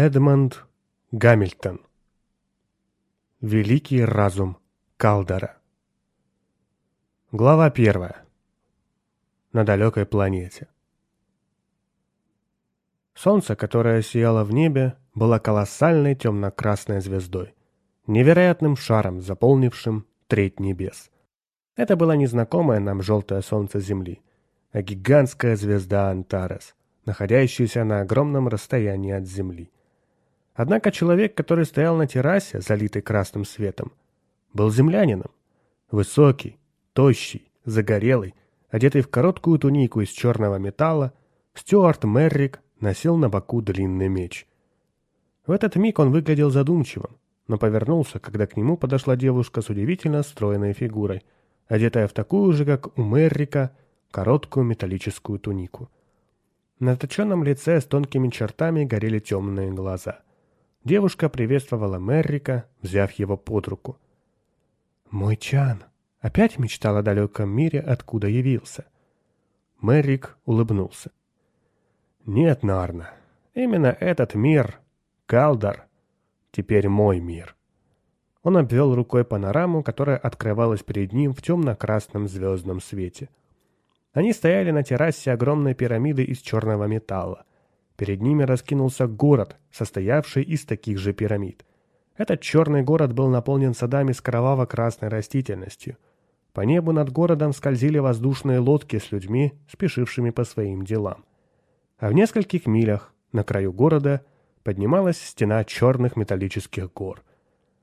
Эдмонд Гамильтон Великий разум Калдера Глава первая. На далекой планете. Солнце, которое сияло в небе, было колоссальной темно-красной звездой, невероятным шаром, заполнившим треть небес. Это было незнакомое нам желтое солнце Земли, а гигантская звезда Антарес, находящаяся на огромном расстоянии от Земли. Однако человек, который стоял на террасе, залитой красным светом, был землянином. Высокий, тощий, загорелый, одетый в короткую тунику из черного металла, Стюарт Меррик носил на боку длинный меч. В этот миг он выглядел задумчивым, но повернулся, когда к нему подошла девушка с удивительно стройной фигурой, одетая в такую же, как у Меррика, короткую металлическую тунику. На точенном лице с тонкими чертами горели темные глаза. Девушка приветствовала Меррика, взяв его под руку. «Мой Чан, опять мечтал о далеком мире, откуда явился?» Меррик улыбнулся. «Нет, Нарна, именно этот мир, Калдар, теперь мой мир». Он обвел рукой панораму, которая открывалась перед ним в темно-красном звездном свете. Они стояли на террасе огромной пирамиды из черного металла. Перед ними раскинулся город, состоявший из таких же пирамид. Этот черный город был наполнен садами с кроваво-красной растительностью. По небу над городом скользили воздушные лодки с людьми, спешившими по своим делам. А в нескольких милях, на краю города, поднималась стена черных металлических гор.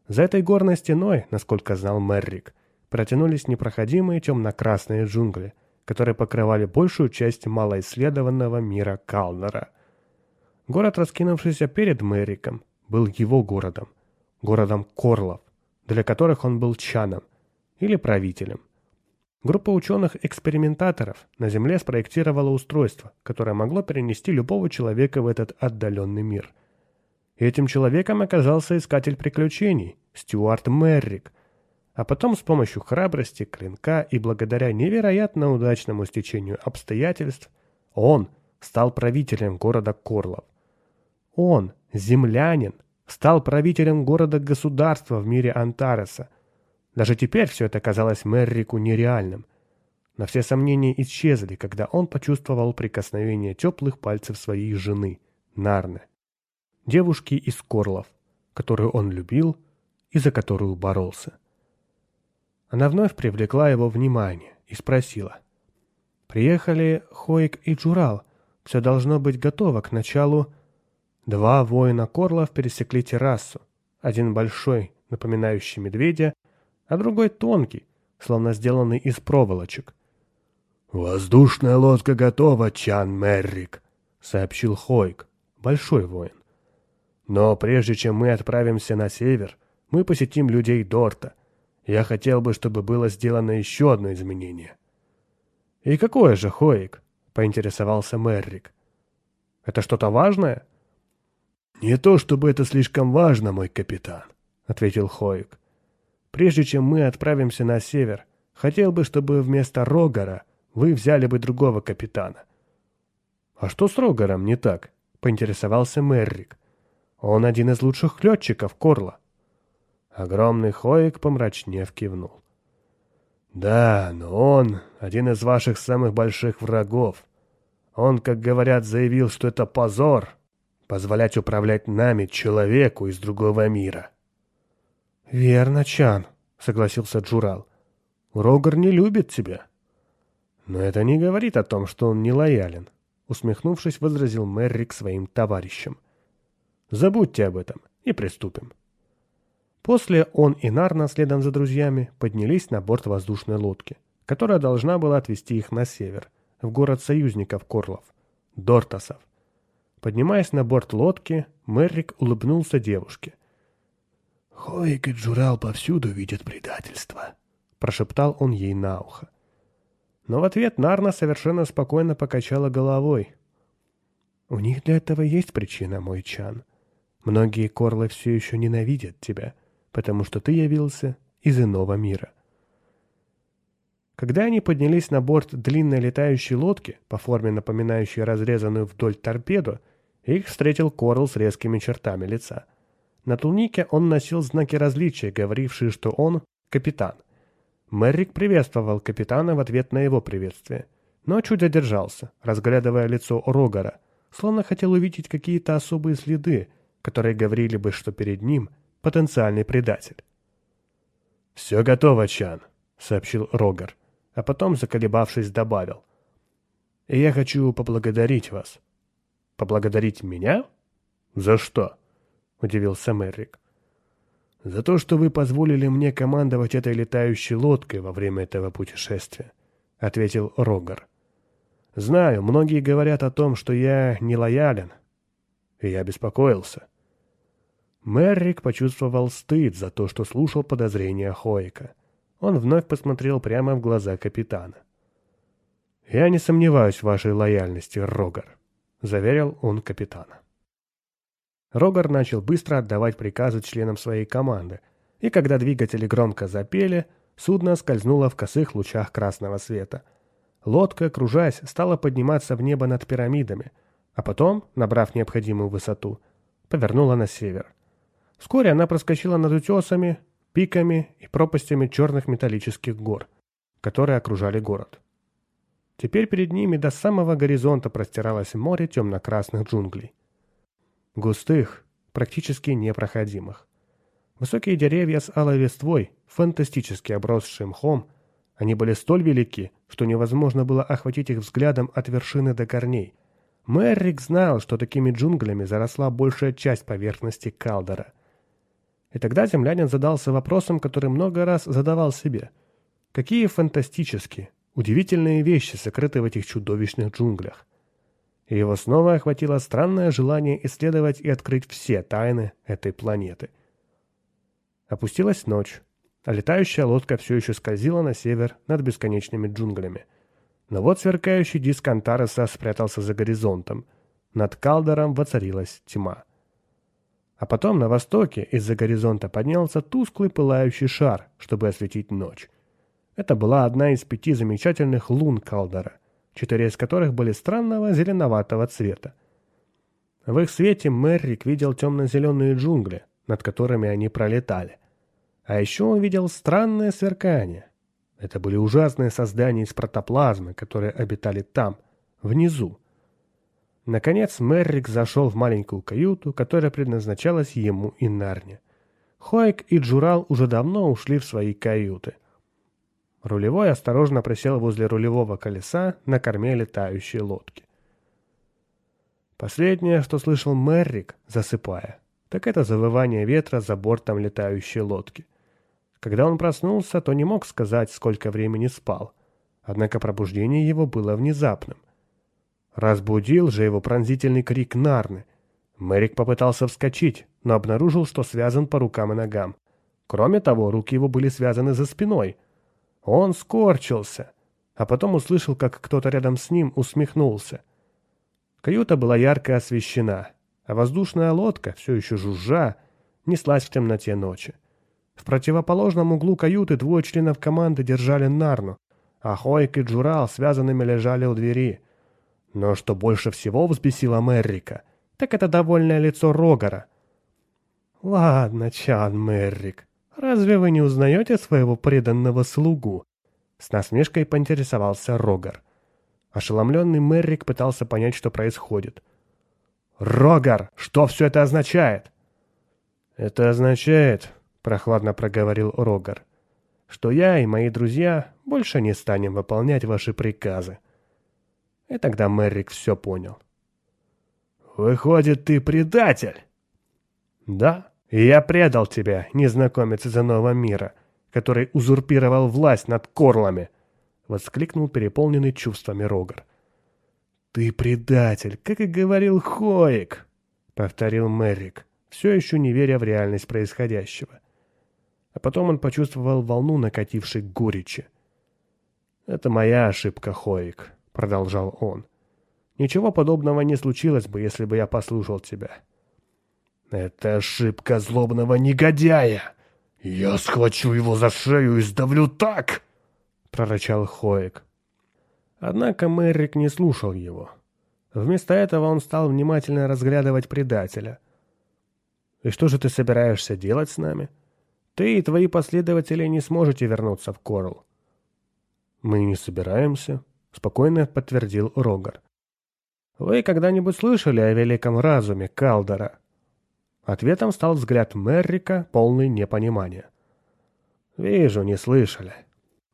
За этой горной стеной, насколько знал Меррик, протянулись непроходимые темно-красные джунгли, которые покрывали большую часть малоисследованного мира Калнера. Город, раскинувшийся перед Мэриком, был его городом, городом Корлов, для которых он был чаном или правителем. Группа ученых-экспериментаторов на Земле спроектировала устройство, которое могло перенести любого человека в этот отдаленный мир. И этим человеком оказался искатель приключений, Стюарт Меррик, а потом с помощью храбрости, клинка и благодаря невероятно удачному стечению обстоятельств он стал правителем города Корлов. Он, землянин, стал правителем города-государства в мире Антареса. Даже теперь все это казалось Меррику нереальным. Но все сомнения исчезли, когда он почувствовал прикосновение теплых пальцев своей жены, Нарны. Девушки из Корлов, которую он любил и за которую боролся. Она вновь привлекла его внимание и спросила. «Приехали Хоик и Джурал. Все должно быть готово к началу...» Два воина Корлов пересекли террасу. Один большой, напоминающий медведя, а другой тонкий, словно сделанный из проволочек. «Воздушная лодка готова, Чан Меррик», — сообщил Хойк, большой воин. «Но прежде чем мы отправимся на север, мы посетим людей Дорта. Я хотел бы, чтобы было сделано еще одно изменение». «И какое же, Хоик?» — поинтересовался Меррик. «Это что-то важное?» «Не то чтобы это слишком важно, мой капитан», — ответил Хоик. «Прежде чем мы отправимся на север, хотел бы, чтобы вместо Рогара вы взяли бы другого капитана». «А что с Рогаром не так?» — поинтересовался Меррик. «Он один из лучших летчиков Корла». Огромный Хоик помрачнев кивнул. «Да, но он один из ваших самых больших врагов. Он, как говорят, заявил, что это позор, позволять управлять нами, человеку из другого мира. «Верно, Чан», — согласился Джурал. «Рогар не любит тебя». «Но это не говорит о том, что он не лоялен», — усмехнувшись, возразил Меррик своим товарищам. «Забудьте об этом и приступим». После он и Нарна, следом за друзьями, поднялись на борт воздушной лодки, которая должна была отвезти их на север, в город союзников Корлов, Дортасов. Поднимаясь на борт лодки, Меррик улыбнулся девушке. «Хоик и Джурал повсюду видят предательство», — прошептал он ей на ухо. Но в ответ Нарна совершенно спокойно покачала головой. «У них для этого есть причина, мой Чан. Многие корлы все еще ненавидят тебя, потому что ты явился из иного мира». Когда они поднялись на борт длинной летающей лодки, по форме напоминающей разрезанную вдоль торпеду, Их встретил Корл с резкими чертами лица. На тунике он носил знаки различия, говорившие, что он — капитан. Мэрик приветствовал капитана в ответ на его приветствие, но чуть задержался, разглядывая лицо Рогара, словно хотел увидеть какие-то особые следы, которые говорили бы, что перед ним потенциальный предатель. «Все готово, Чан», — сообщил Рогар, а потом, заколебавшись, добавил. «И я хочу поблагодарить вас». «Поблагодарить меня? За что?» — удивился Мэрик. «За то, что вы позволили мне командовать этой летающей лодкой во время этого путешествия», — ответил Рогар. «Знаю, многие говорят о том, что я не лоялен, и я беспокоился». Мэррик почувствовал стыд за то, что слушал подозрения Хоика. Он вновь посмотрел прямо в глаза капитана. «Я не сомневаюсь в вашей лояльности, Рогар», — заверил он капитана. Рогар начал быстро отдавать приказы членам своей команды, и когда двигатели громко запели, судно скользнуло в косых лучах красного света. Лодка, кружась, стала подниматься в небо над пирамидами, а потом, набрав необходимую высоту, повернула на север. Вскоре она проскочила над утесами, пиками и пропастями черных металлических гор, которые окружали город. Теперь перед ними до самого горизонта простиралось море темно-красных джунглей. Густых, практически непроходимых. Высокие деревья с алой листвой, фантастически обросшие мхом, они были столь велики, что невозможно было охватить их взглядом от вершины до корней. Мэррик знал, что такими джунглями заросла большая часть поверхности Калдера. И тогда землянин задался вопросом, который много раз задавал себе. Какие фантастические, удивительные вещи сокрыты в этих чудовищных джунглях? И его снова охватило странное желание исследовать и открыть все тайны этой планеты. Опустилась ночь, а летающая лодка все еще скользила на север над бесконечными джунглями. Но вот сверкающий диск Антареса спрятался за горизонтом. Над Калдером воцарилась тьма. А потом на востоке из-за горизонта поднялся тусклый пылающий шар, чтобы осветить ночь. Это была одна из пяти замечательных лун Калдера, четыре из которых были странного зеленоватого цвета. В их свете Меррик видел темно-зеленые джунгли, над которыми они пролетали. А еще он видел странное сверкание. Это были ужасные создания из протоплазмы, которые обитали там, внизу, Наконец Меррик зашел в маленькую каюту, которая предназначалась ему и Нарне. Хоек и Джурал уже давно ушли в свои каюты. Рулевой осторожно присел возле рулевого колеса на корме летающей лодки. Последнее, что слышал Меррик, засыпая, так это завывание ветра за бортом летающей лодки. Когда он проснулся, то не мог сказать, сколько времени спал. Однако пробуждение его было внезапным. Разбудил же его пронзительный крик Нарны. Мэрик попытался вскочить, но обнаружил, что связан по рукам и ногам. Кроме того, руки его были связаны за спиной. Он скорчился, а потом услышал, как кто-то рядом с ним усмехнулся. Каюта была ярко освещена, а воздушная лодка, все еще жужжа, неслась в темноте ночи. В противоположном углу каюты двое членов команды держали Нарну, а Хойк и Джурал связанными лежали у двери. Но что больше всего взбесило Меррика, так это довольное лицо Рогара. «Ладно, Чан Меррик, разве вы не узнаете своего преданного слугу?» С насмешкой поинтересовался Рогар. Ошеломленный Меррик пытался понять, что происходит. «Рогар, что все это означает?» «Это означает, — прохладно проговорил Рогар, — что я и мои друзья больше не станем выполнять ваши приказы. И тогда Мэрик все понял. «Выходит, ты предатель?» «Да, я предал тебя, незнакомец из иного мира, который узурпировал власть над корлами!» — воскликнул переполненный чувствами Рогар. «Ты предатель, как и говорил Хоик!» — повторил Мэрик, все еще не веря в реальность происходящего. А потом он почувствовал волну накатившей горечи. «Это моя ошибка, Хоик продолжал он. «Ничего подобного не случилось бы, если бы я послушал тебя». «Это ошибка злобного негодяя! Я схвачу его за шею и сдавлю так!» — прорычал Хоек. Однако Мэрик не слушал его. Вместо этого он стал внимательно разглядывать предателя. «И что же ты собираешься делать с нами? Ты и твои последователи не сможете вернуться в Корл». «Мы не собираемся», — спокойно подтвердил Рогар. «Вы когда-нибудь слышали о великом разуме Калдора?» Ответом стал взгляд Меррика, полный непонимания. «Вижу, не слышали.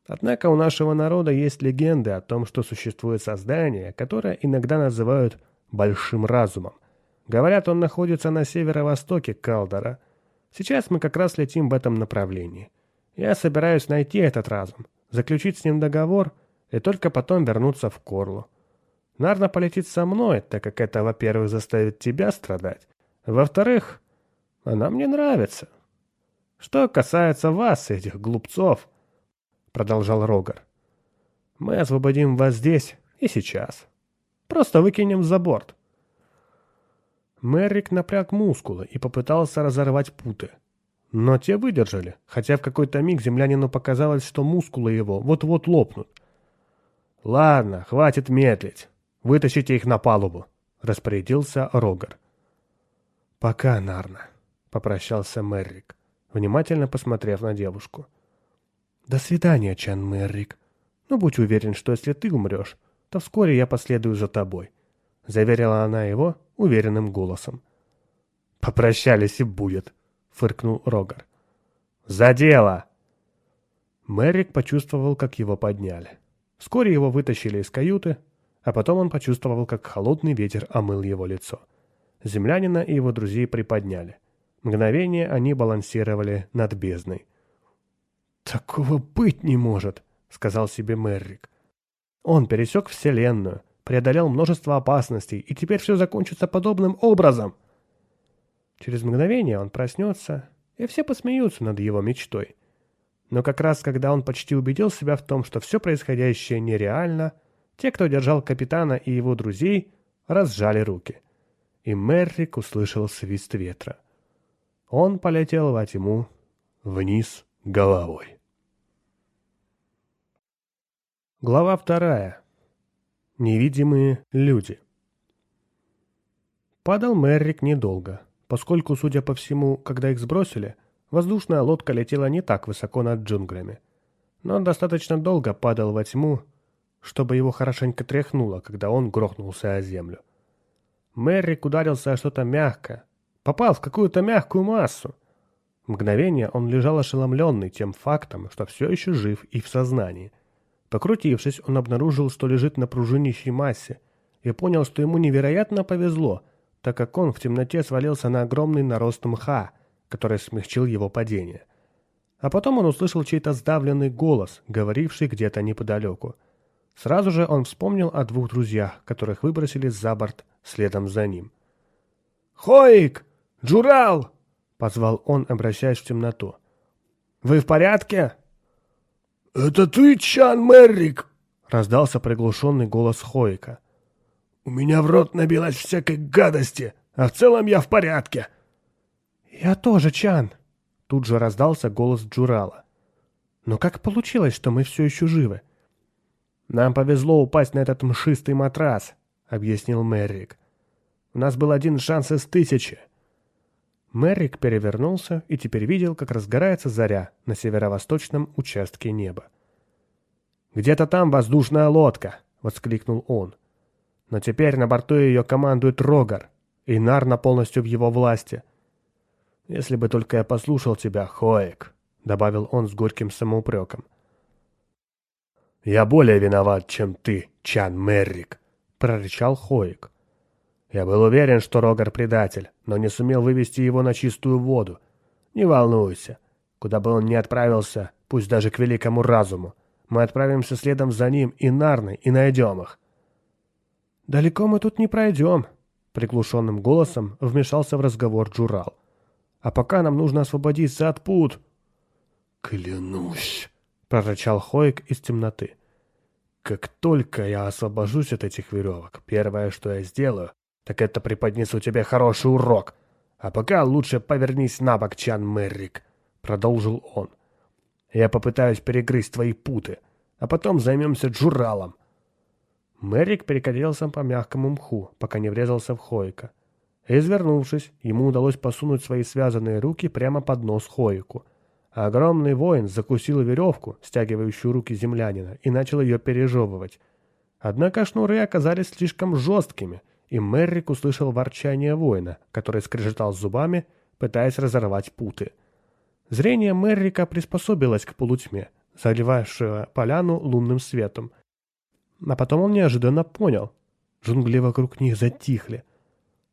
Однако у нашего народа есть легенды о том, что существует создание, которое иногда называют «большим разумом». Говорят, он находится на северо-востоке Калдора. Сейчас мы как раз летим в этом направлении. Я собираюсь найти этот разум, заключить с ним договор и только потом вернуться в Корлу. Нарна полетит со мной, так как это, во-первых, заставит тебя страдать. Во-вторых, она мне нравится. Что касается вас, этих глупцов, — продолжал Рогар, — мы освободим вас здесь и сейчас. Просто выкинем за борт. Мэрик напряг мускулы и попытался разорвать путы. Но те выдержали, хотя в какой-то миг землянину показалось, что мускулы его вот-вот лопнут. «Ладно, хватит медлить. Вытащите их на палубу», — распорядился Рогар. «Пока, Нарна», — попрощался Мэррик, внимательно посмотрев на девушку. «До свидания, Чан Мэррик. Но будь уверен, что если ты умрешь, то вскоре я последую за тобой», — заверила она его уверенным голосом. «Попрощались и будет», — фыркнул Рогар. «За дело!» Мэррик почувствовал, как его подняли. Вскоре его вытащили из каюты, а потом он почувствовал, как холодный ветер омыл его лицо. Землянина и его друзей приподняли. Мгновение они балансировали над бездной. «Такого быть не может», — сказал себе Меррик. Он пересек Вселенную, преодолел множество опасностей, и теперь все закончится подобным образом. Через мгновение он проснется, и все посмеются над его мечтой. Но как раз когда он почти убедил себя в том, что все происходящее нереально, те, кто держал капитана и его друзей, разжали руки. И Меррик услышал свист ветра. Он полетел во тьму вниз головой. Глава вторая. Невидимые люди. Падал Меррик недолго, поскольку, судя по всему, когда их сбросили, воздушная лодка летела не так высоко над джунглями. Но он достаточно долго падал во тьму, чтобы его хорошенько тряхнуло, когда он грохнулся о землю. Меррик ударился о что-то мягкое, попал в какую-то мягкую массу. Мгновение он лежал ошеломленный тем фактом, что все еще жив и в сознании. Покрутившись, он обнаружил, что лежит на пружинящей массе, и понял, что ему невероятно повезло, так как он в темноте свалился на огромный нарост мха, который смягчил его падение. А потом он услышал чей-то сдавленный голос, говоривший где-то неподалеку. Сразу же он вспомнил о двух друзьях, которых выбросили за борт следом за ним. «Хоик! Джурал!» — позвал он, обращаясь в темноту. «Вы в порядке?» «Это ты, Чан Меррик?» — раздался приглушенный голос Хоика. «У меня в рот набилась всякой гадости, а в целом я в порядке». «Я тоже, Чан!» — тут же раздался голос Джурала. «Но как получилось, что мы все еще живы?» «Нам повезло упасть на этот мшистый матрас», — объяснил Меррик. У нас был один шанс из тысячи. Мэрик перевернулся и теперь видел, как разгорается заря на северо-восточном участке неба. «Где-то там воздушная лодка!» — воскликнул он. «Но теперь на борту ее командует Рогар, и Нарна полностью в его власти. Если бы только я послушал тебя, Хоек!» — добавил он с горьким самоупреком. «Я более виноват, чем ты, Чан Меррик!» — прорычал Хоек. Я был уверен, что Рогар предатель, но не сумел вывести его на чистую воду. Не волнуйся. Куда бы он ни отправился, пусть даже к великому разуму, мы отправимся следом за ним и Нарной, и найдем их. «Далеко мы тут не пройдем», — приглушенным голосом вмешался в разговор Джурал. «А пока нам нужно освободиться от пут». «Клянусь», — прорычал Хоик из темноты. «Как только я освобожусь от этих веревок, первое, что я сделаю, так это преподнесу тебе хороший урок. А пока лучше повернись на бок, Чан Меррик, — продолжил он. Я попытаюсь перегрызть твои путы, а потом займемся Джуралом. Мэрик перекатился по мягкому мху, пока не врезался в Хоика. Извернувшись, ему удалось посунуть свои связанные руки прямо под нос Хоику. Огромный воин закусил веревку, стягивающую руки землянина, и начал ее пережевывать. Однако шнуры оказались слишком жесткими, и Меррик услышал ворчание воина, который скрежетал зубами, пытаясь разорвать путы. Зрение Меррика приспособилось к полутьме, заливавшего поляну лунным светом. А потом он неожиданно понял. Джунгли вокруг них затихли.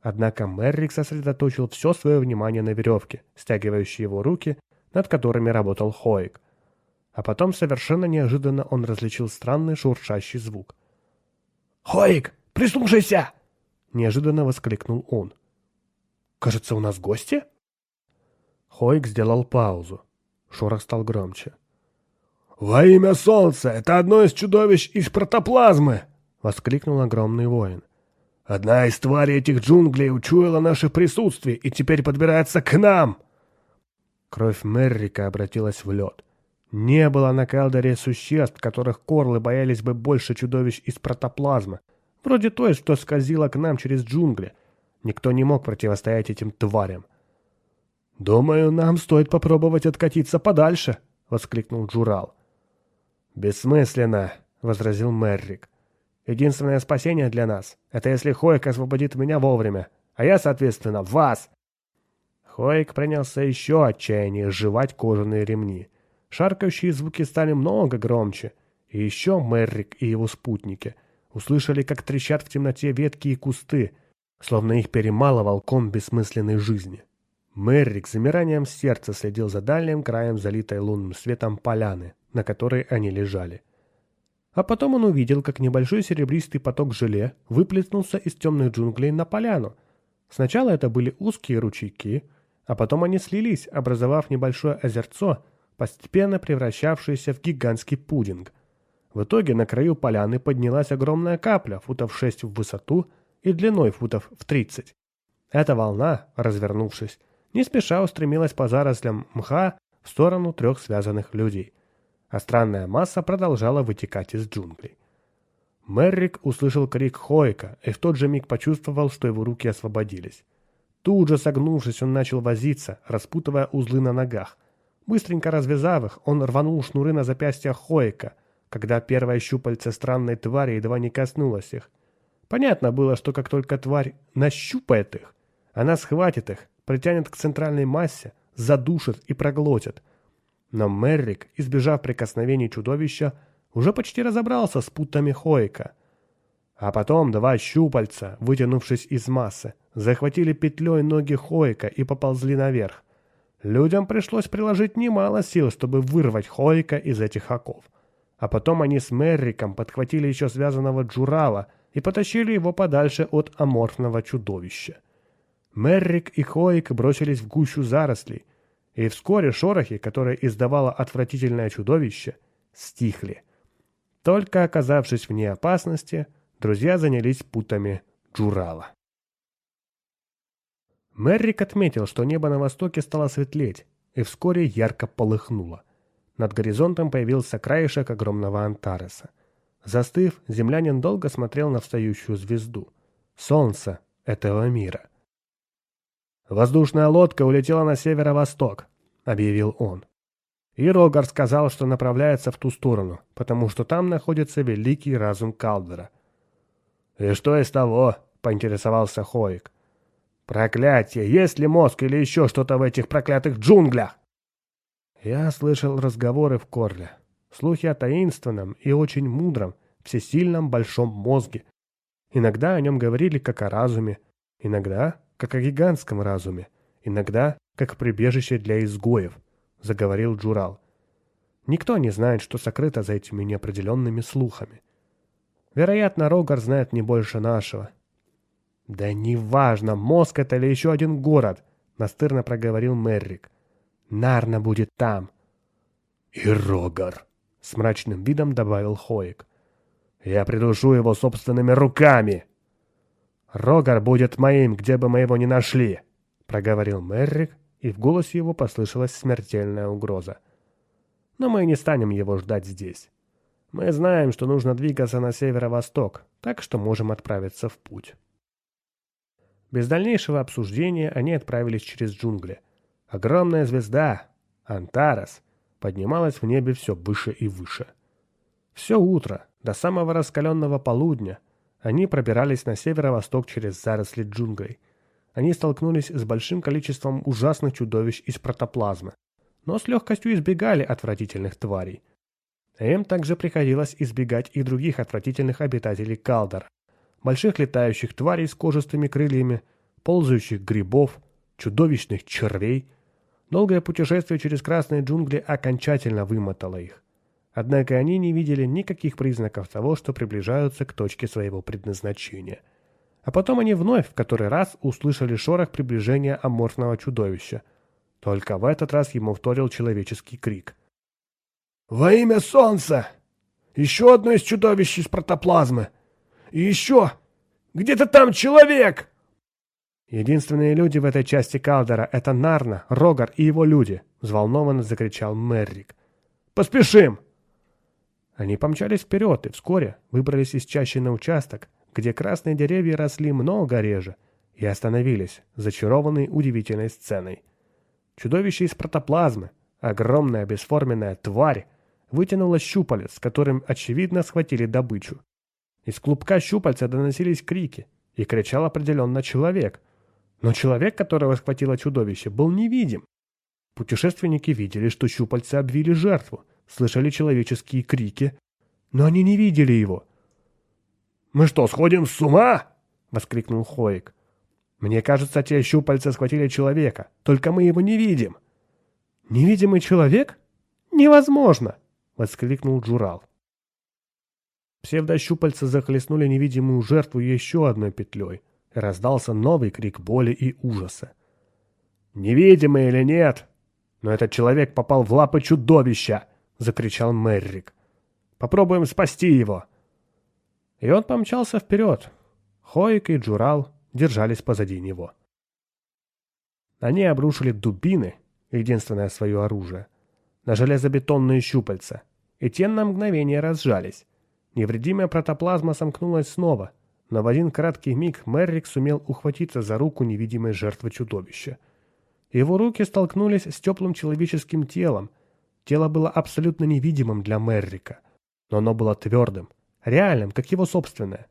Однако Меррик сосредоточил все свое внимание на веревке, стягивающей его руки, над которыми работал Хоик. А потом совершенно неожиданно он различил странный шуршащий звук. «Хоик, прислушайся!» — неожиданно воскликнул он. «Кажется, у нас гости?» Хоик сделал паузу. Шорох стал громче. «Во имя солнца! Это одно из чудовищ из протоплазмы!» — воскликнул огромный воин. Одна из тварей этих джунглей учуяла наше присутствие и теперь подбирается к нам!» Кровь Меррика обратилась в лед. Не было на Калдере существ, которых корлы боялись бы больше чудовищ из протоплазмы, вроде той, что скользила к нам через джунгли. Никто не мог противостоять этим тварям. «Думаю, нам стоит попробовать откатиться подальше», — воскликнул Джурал. «Бессмысленно», — возразил Меррик. Единственное спасение для нас — это если Хоик освободит меня вовремя, а я, соответственно, вас!» Хоик принялся еще отчаяннее сживать кожаные ремни. Шаркающие звуки стали много громче. И еще Меррик и его спутники услышали, как трещат в темноте ветки и кусты, словно их перемалывал ком бессмысленной жизни. Меррик с замиранием сердца следил за дальним краем залитой лунным светом поляны, на которой они лежали. А потом он увидел, как небольшой серебристый поток желе выплеснулся из темных джунглей на поляну. Сначала это были узкие ручейки, а потом они слились, образовав небольшое озерцо, постепенно превращавшееся в гигантский пудинг. В итоге на краю поляны поднялась огромная капля, футов 6 в высоту и длиной футов в 30. Эта волна, развернувшись, не спеша устремилась по зарослям мха в сторону трех связанных людей а странная масса продолжала вытекать из джунглей. Меррик услышал крик Хойка и в тот же миг почувствовал, что его руки освободились. Тут же согнувшись, он начал возиться, распутывая узлы на ногах. Быстренько развязав их, он рванул шнуры на запястьях Хойка, когда первое щупальце странной твари едва не коснулось их. Понятно было, что как только тварь нащупает их, она схватит их, притянет к центральной массе, задушит и проглотит – но Меррик, избежав прикосновений чудовища, уже почти разобрался с путами Хойка. А потом два щупальца, вытянувшись из массы, захватили петлей ноги Хойка и поползли наверх. Людям пришлось приложить немало сил, чтобы вырвать Хойка из этих оков. А потом они с Мерриком подхватили еще связанного Джурала и потащили его подальше от аморфного чудовища. Меррик и Хойк бросились в гущу зарослей, и вскоре шорохи, которые издавало отвратительное чудовище, стихли. Только оказавшись вне опасности, друзья занялись путами Джурала. Меррик отметил, что небо на востоке стало светлеть, и вскоре ярко полыхнуло. Над горизонтом появился краешек огромного Антареса. Застыв, землянин долго смотрел на встающую звезду. Солнце этого мира. «Воздушная лодка улетела на северо-восток», — объявил он. И Рогар сказал, что направляется в ту сторону, потому что там находится великий разум Калдера. «И что из того?» — поинтересовался Хоик. «Проклятие! Есть ли мозг или еще что-то в этих проклятых джунглях?» Я слышал разговоры в Корле. Слухи о таинственном и очень мудром, всесильном большом мозге. Иногда о нем говорили как о разуме, иногда как о гигантском разуме, иногда как прибежище для изгоев, заговорил Джурал. Никто не знает, что сокрыто за этими неопределенными слухами. Вероятно, Рогар знает не больше нашего. Да неважно, мозг это или еще один город, настырно проговорил Меррик. Нарна будет там. И Рогар, с мрачным видом добавил Хоик. Я придушу его собственными руками. «Рогар будет моим, где бы мы его ни нашли», — проговорил Меррик, и в голосе его послышалась смертельная угроза. «Но мы не станем его ждать здесь. Мы знаем, что нужно двигаться на северо-восток, так что можем отправиться в путь. Без дальнейшего обсуждения они отправились через джунгли. Огромная звезда, Антарес, поднималась в небе все выше и выше. Все утро, до самого раскаленного полудня, они пробирались на северо-восток через заросли джунглей. Они столкнулись с большим количеством ужасных чудовищ из протоплазмы, но с легкостью избегали отвратительных тварей. Им также приходилось избегать и других отвратительных обитателей Калдора, больших летающих тварей с кожистыми крыльями, ползающих грибов, чудовищных червей. Долгое путешествие через красные джунгли окончательно вымотало их. Однако они не видели никаких признаков того, что приближаются к точке своего предназначения. А потом они вновь в который раз услышали шорох приближения аморфного чудовища. Только в этот раз ему вторил человеческий крик. «Во имя солнца! Еще одно из чудовищ из протоплазмы! И еще! Где-то там человек!» «Единственные люди в этой части Калдера — это Нарна, Рогар и его люди!» — взволнованно закричал Меррик. «Поспешим!» Они помчались вперед и вскоре выбрались из чащи на участок, где красные деревья росли много реже, и остановились, зачарованные удивительной сценой. Чудовище из протоплазмы, огромная бесформенная тварь, вытянула щупалец, которым, очевидно, схватили добычу. Из клубка щупальца доносились крики, и кричал определенно человек. Но человек, которого схватило чудовище, был невидим. Путешественники видели, что щупальца обвили жертву, слышали человеческие крики, но они не видели его. «Мы что, сходим с ума?» — воскликнул Хоик. «Мне кажется, те щупальца схватили человека, только мы его не видим». «Невидимый человек? Невозможно!» — воскликнул Джурал. Псевдощупальца захлестнули невидимую жертву еще одной петлей, и раздался новый крик боли и ужаса. «Невидимый или нет, но этот человек попал в лапы чудовища!» — закричал Меррик. «Попробуем спасти его!» И он помчался вперед. Хоик и Джурал держались позади него. Они обрушили дубины, единственное свое оружие, на железобетонные щупальца, те на мгновение разжались. Невредимая протоплазма сомкнулась снова, но в один краткий миг Меррик сумел ухватиться за руку невидимой жертвы чудовища. Его руки столкнулись с теплым человеческим телом. Тело было абсолютно невидимым для Меррика, но оно было твердым, реальным, как его собственное.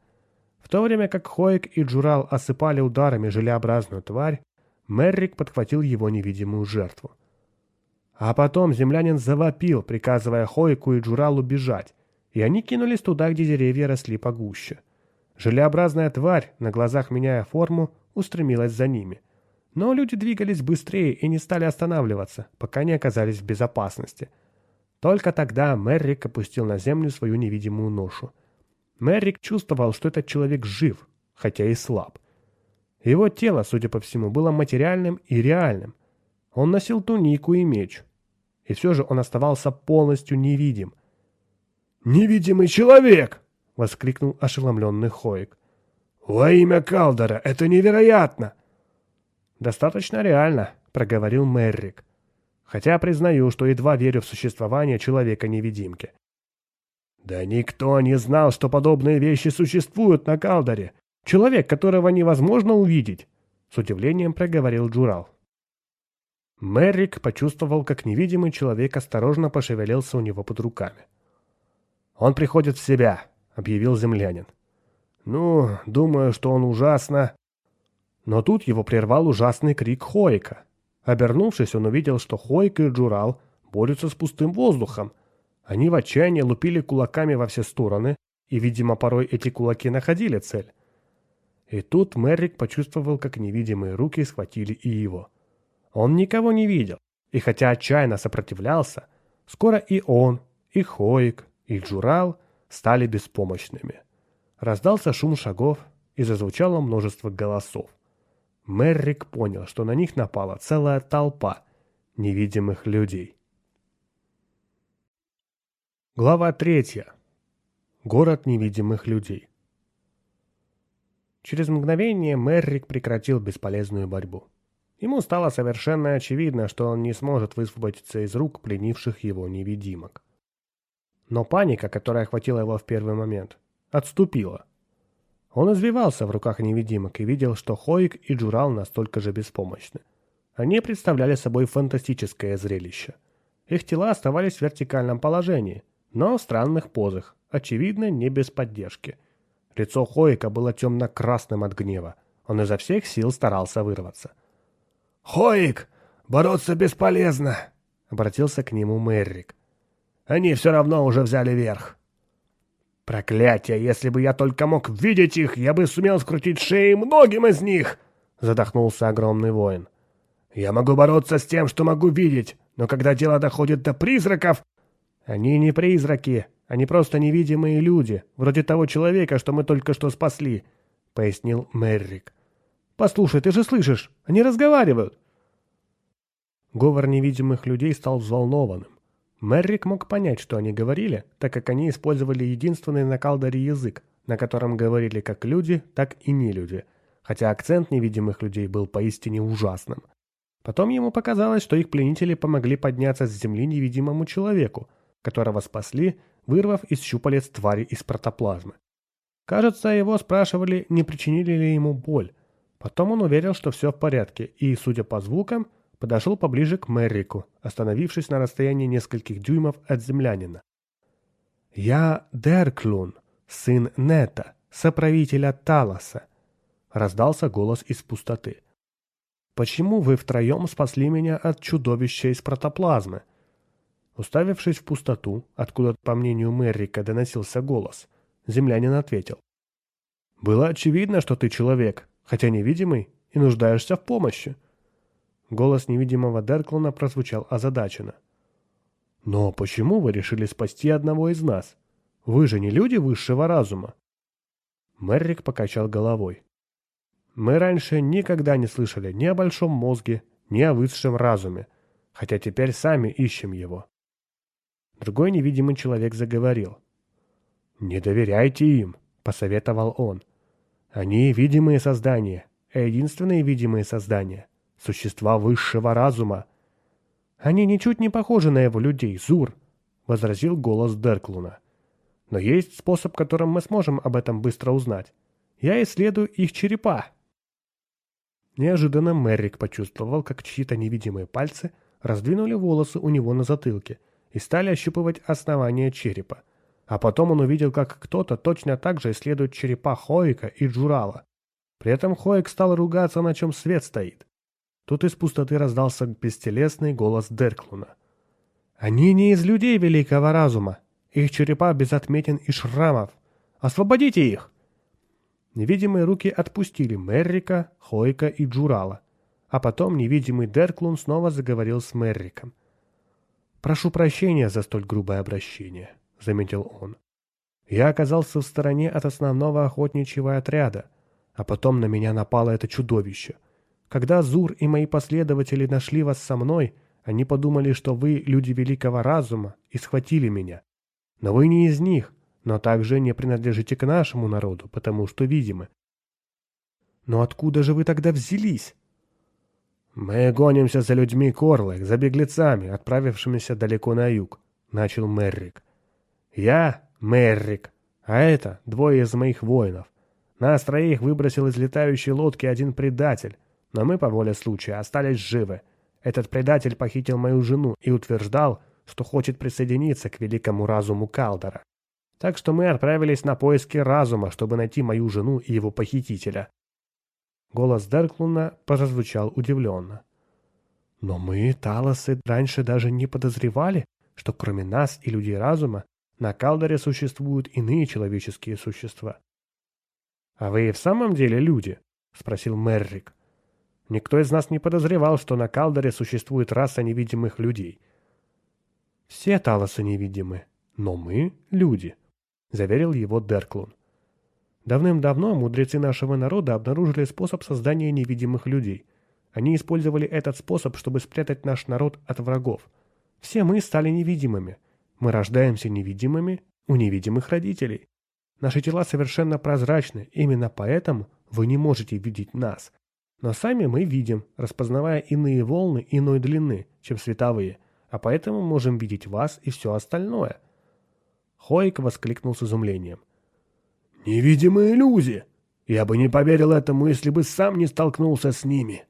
В то время как Хоик и Джурал осыпали ударами желеобразную тварь, Меррик подхватил его невидимую жертву. А потом землянин завопил, приказывая Хоику и Джуралу бежать, и они кинулись туда, где деревья росли погуще. Желеобразная тварь, на глазах меняя форму, устремилась за ними. Но люди двигались быстрее и не стали останавливаться, пока не оказались в безопасности. Только тогда Меррик опустил на землю свою невидимую ношу. Меррик чувствовал, что этот человек жив, хотя и слаб. Его тело, судя по всему, было материальным и реальным. Он носил тунику и меч. И все же он оставался полностью невидим – «Невидимый человек!» — воскликнул ошеломленный Хоик. «Во имя Калдора! Это невероятно!» «Достаточно реально», — проговорил Меррик. «Хотя признаю, что едва верю в существование человека-невидимки». «Да никто не знал, что подобные вещи существуют на Калдоре. Человек, которого невозможно увидеть», — с удивлением проговорил Джурал. Меррик почувствовал, как невидимый человек осторожно пошевелился у него под руками. «Он приходит в себя», — объявил землянин. «Ну, думаю, что он ужасно...» Но тут его прервал ужасный крик Хойка. Обернувшись, он увидел, что Хойк и Джурал борются с пустым воздухом. Они в отчаянии лупили кулаками во все стороны, и, видимо, порой эти кулаки находили цель. И тут Меррик почувствовал, как невидимые руки схватили и его. Он никого не видел, и хотя отчаянно сопротивлялся, скоро и он, и Хоик, и Джурал стали беспомощными. Раздался шум шагов и зазвучало множество голосов. Меррик понял, что на них напала целая толпа невидимых людей. Глава третья. Город невидимых людей. Через мгновение Меррик прекратил бесполезную борьбу. Ему стало совершенно очевидно, что он не сможет высвободиться из рук пленивших его невидимок. Но паника, которая охватила его в первый момент, отступила. Он извивался в руках невидимок и видел, что Хоик и Джурал настолько же беспомощны. Они представляли собой фантастическое зрелище. Их тела оставались в вертикальном положении, но в странных позах, очевидно, не без поддержки. Лицо Хоика было темно-красным от гнева. Он изо всех сил старался вырваться. «Хоик, бороться бесполезно!» — обратился к нему Мэррик. «Они все равно уже взяли верх». «Проклятие! Если бы я только мог видеть их, я бы сумел скрутить шеи многим из них!» — задохнулся огромный воин. «Я могу бороться с тем, что могу видеть, но когда дело доходит до призраков...» «Они не призраки, они просто невидимые люди, вроде того человека, что мы только что спасли», — пояснил Меррик. «Послушай, ты же слышишь, они разговаривают». Говор невидимых людей стал взволнованным. Меррик мог понять, что они говорили, так как они использовали единственный на Калдаре язык, на котором говорили как люди, так и не люди, хотя акцент невидимых людей был поистине ужасным. Потом ему показалось, что их пленители помогли подняться с земли невидимому человеку, которого спасли, вырвав из щупалец твари из протоплазмы. Кажется, его спрашивали, не причинили ли ему боль. Потом он уверил, что все в порядке, и, судя по звукам, подошел поближе к Меррику, остановившись на расстоянии нескольких дюймов от землянина. «Я Дерклун, сын Нета, соправителя Талоса», — раздался голос из пустоты. «Почему вы втроем спасли меня от чудовища из протоплазмы?» Уставившись в пустоту, откуда, по мнению Меррика, доносился голос, землянин ответил. «Было очевидно, что ты человек, хотя невидимый, и нуждаешься в помощи». Голос невидимого Дерклона прозвучал озадаченно. «Но почему вы решили спасти одного из нас? Вы же не люди высшего разума?» Меррик покачал головой. «Мы раньше никогда не слышали ни о большом мозге, ни о высшем разуме, хотя теперь сами ищем его. Другой невидимый человек заговорил. «Не доверяйте им», — посоветовал он. «Они видимые создания, единственные видимые создания — существа высшего разума». «Они ничуть не похожи на его людей, Зур», — возразил голос Дерклуна. «Но есть способ, которым мы сможем об этом быстро узнать. Я исследую их черепа». Неожиданно Меррик почувствовал, как чьи-то невидимые пальцы раздвинули волосы у него на затылке и стали ощупывать основание черепа. А потом он увидел, как кто-то точно так же исследует черепа Хоика и Джурала. При этом Хоик стал ругаться, на чем свет стоит. Тут из пустоты раздался бестелесный голос Дерклуна. «Они не из людей великого разума. Их черепа без отметин и шрамов. Освободите их!» Невидимые руки отпустили Меррика, Хойка и Джурала. А потом невидимый Дерклун снова заговорил с Мерриком. «Прошу прощения за столь грубое обращение», — заметил он. «Я оказался в стороне от основного охотничьего отряда, а потом на меня напало это чудовище. Когда Зур и мои последователи нашли вас со мной, они подумали, что вы люди великого разума, и схватили меня. Но вы не из них, но также не принадлежите к нашему народу, потому что видимы. Но откуда же вы тогда взялись? «Мы гонимся за людьми Корлы, за беглецами, отправившимися далеко на юг», — начал Меррик. «Я — Меррик, а это двое из моих воинов. Нас троих выбросил из летающей лодки один предатель, но мы, по воле случая, остались живы. Этот предатель похитил мою жену и утверждал, что хочет присоединиться к великому разуму Калдора. Так что мы отправились на поиски разума, чтобы найти мою жену и его похитителя. Голос Дерклуна прозвучал удивленно. «Но мы, Талосы, раньше даже не подозревали, что кроме нас и людей разума на Калдоре существуют иные человеческие существа». «А вы и в самом деле люди?» — спросил Меррик. «Никто из нас не подозревал, что на Калдоре существует раса невидимых людей». «Все Талосы невидимы, но мы — люди», — заверил его Дерклун. Давным-давно мудрецы нашего народа обнаружили способ создания невидимых людей. Они использовали этот способ, чтобы спрятать наш народ от врагов. Все мы стали невидимыми. Мы рождаемся невидимыми у невидимых родителей. Наши тела совершенно прозрачны, именно поэтому вы не можете видеть нас. Но сами мы видим, распознавая иные волны иной длины, чем световые, а поэтому можем видеть вас и все остальное. Хойк воскликнул с изумлением. «Невидимые люди! Я бы не поверил этому, если бы сам не столкнулся с ними!»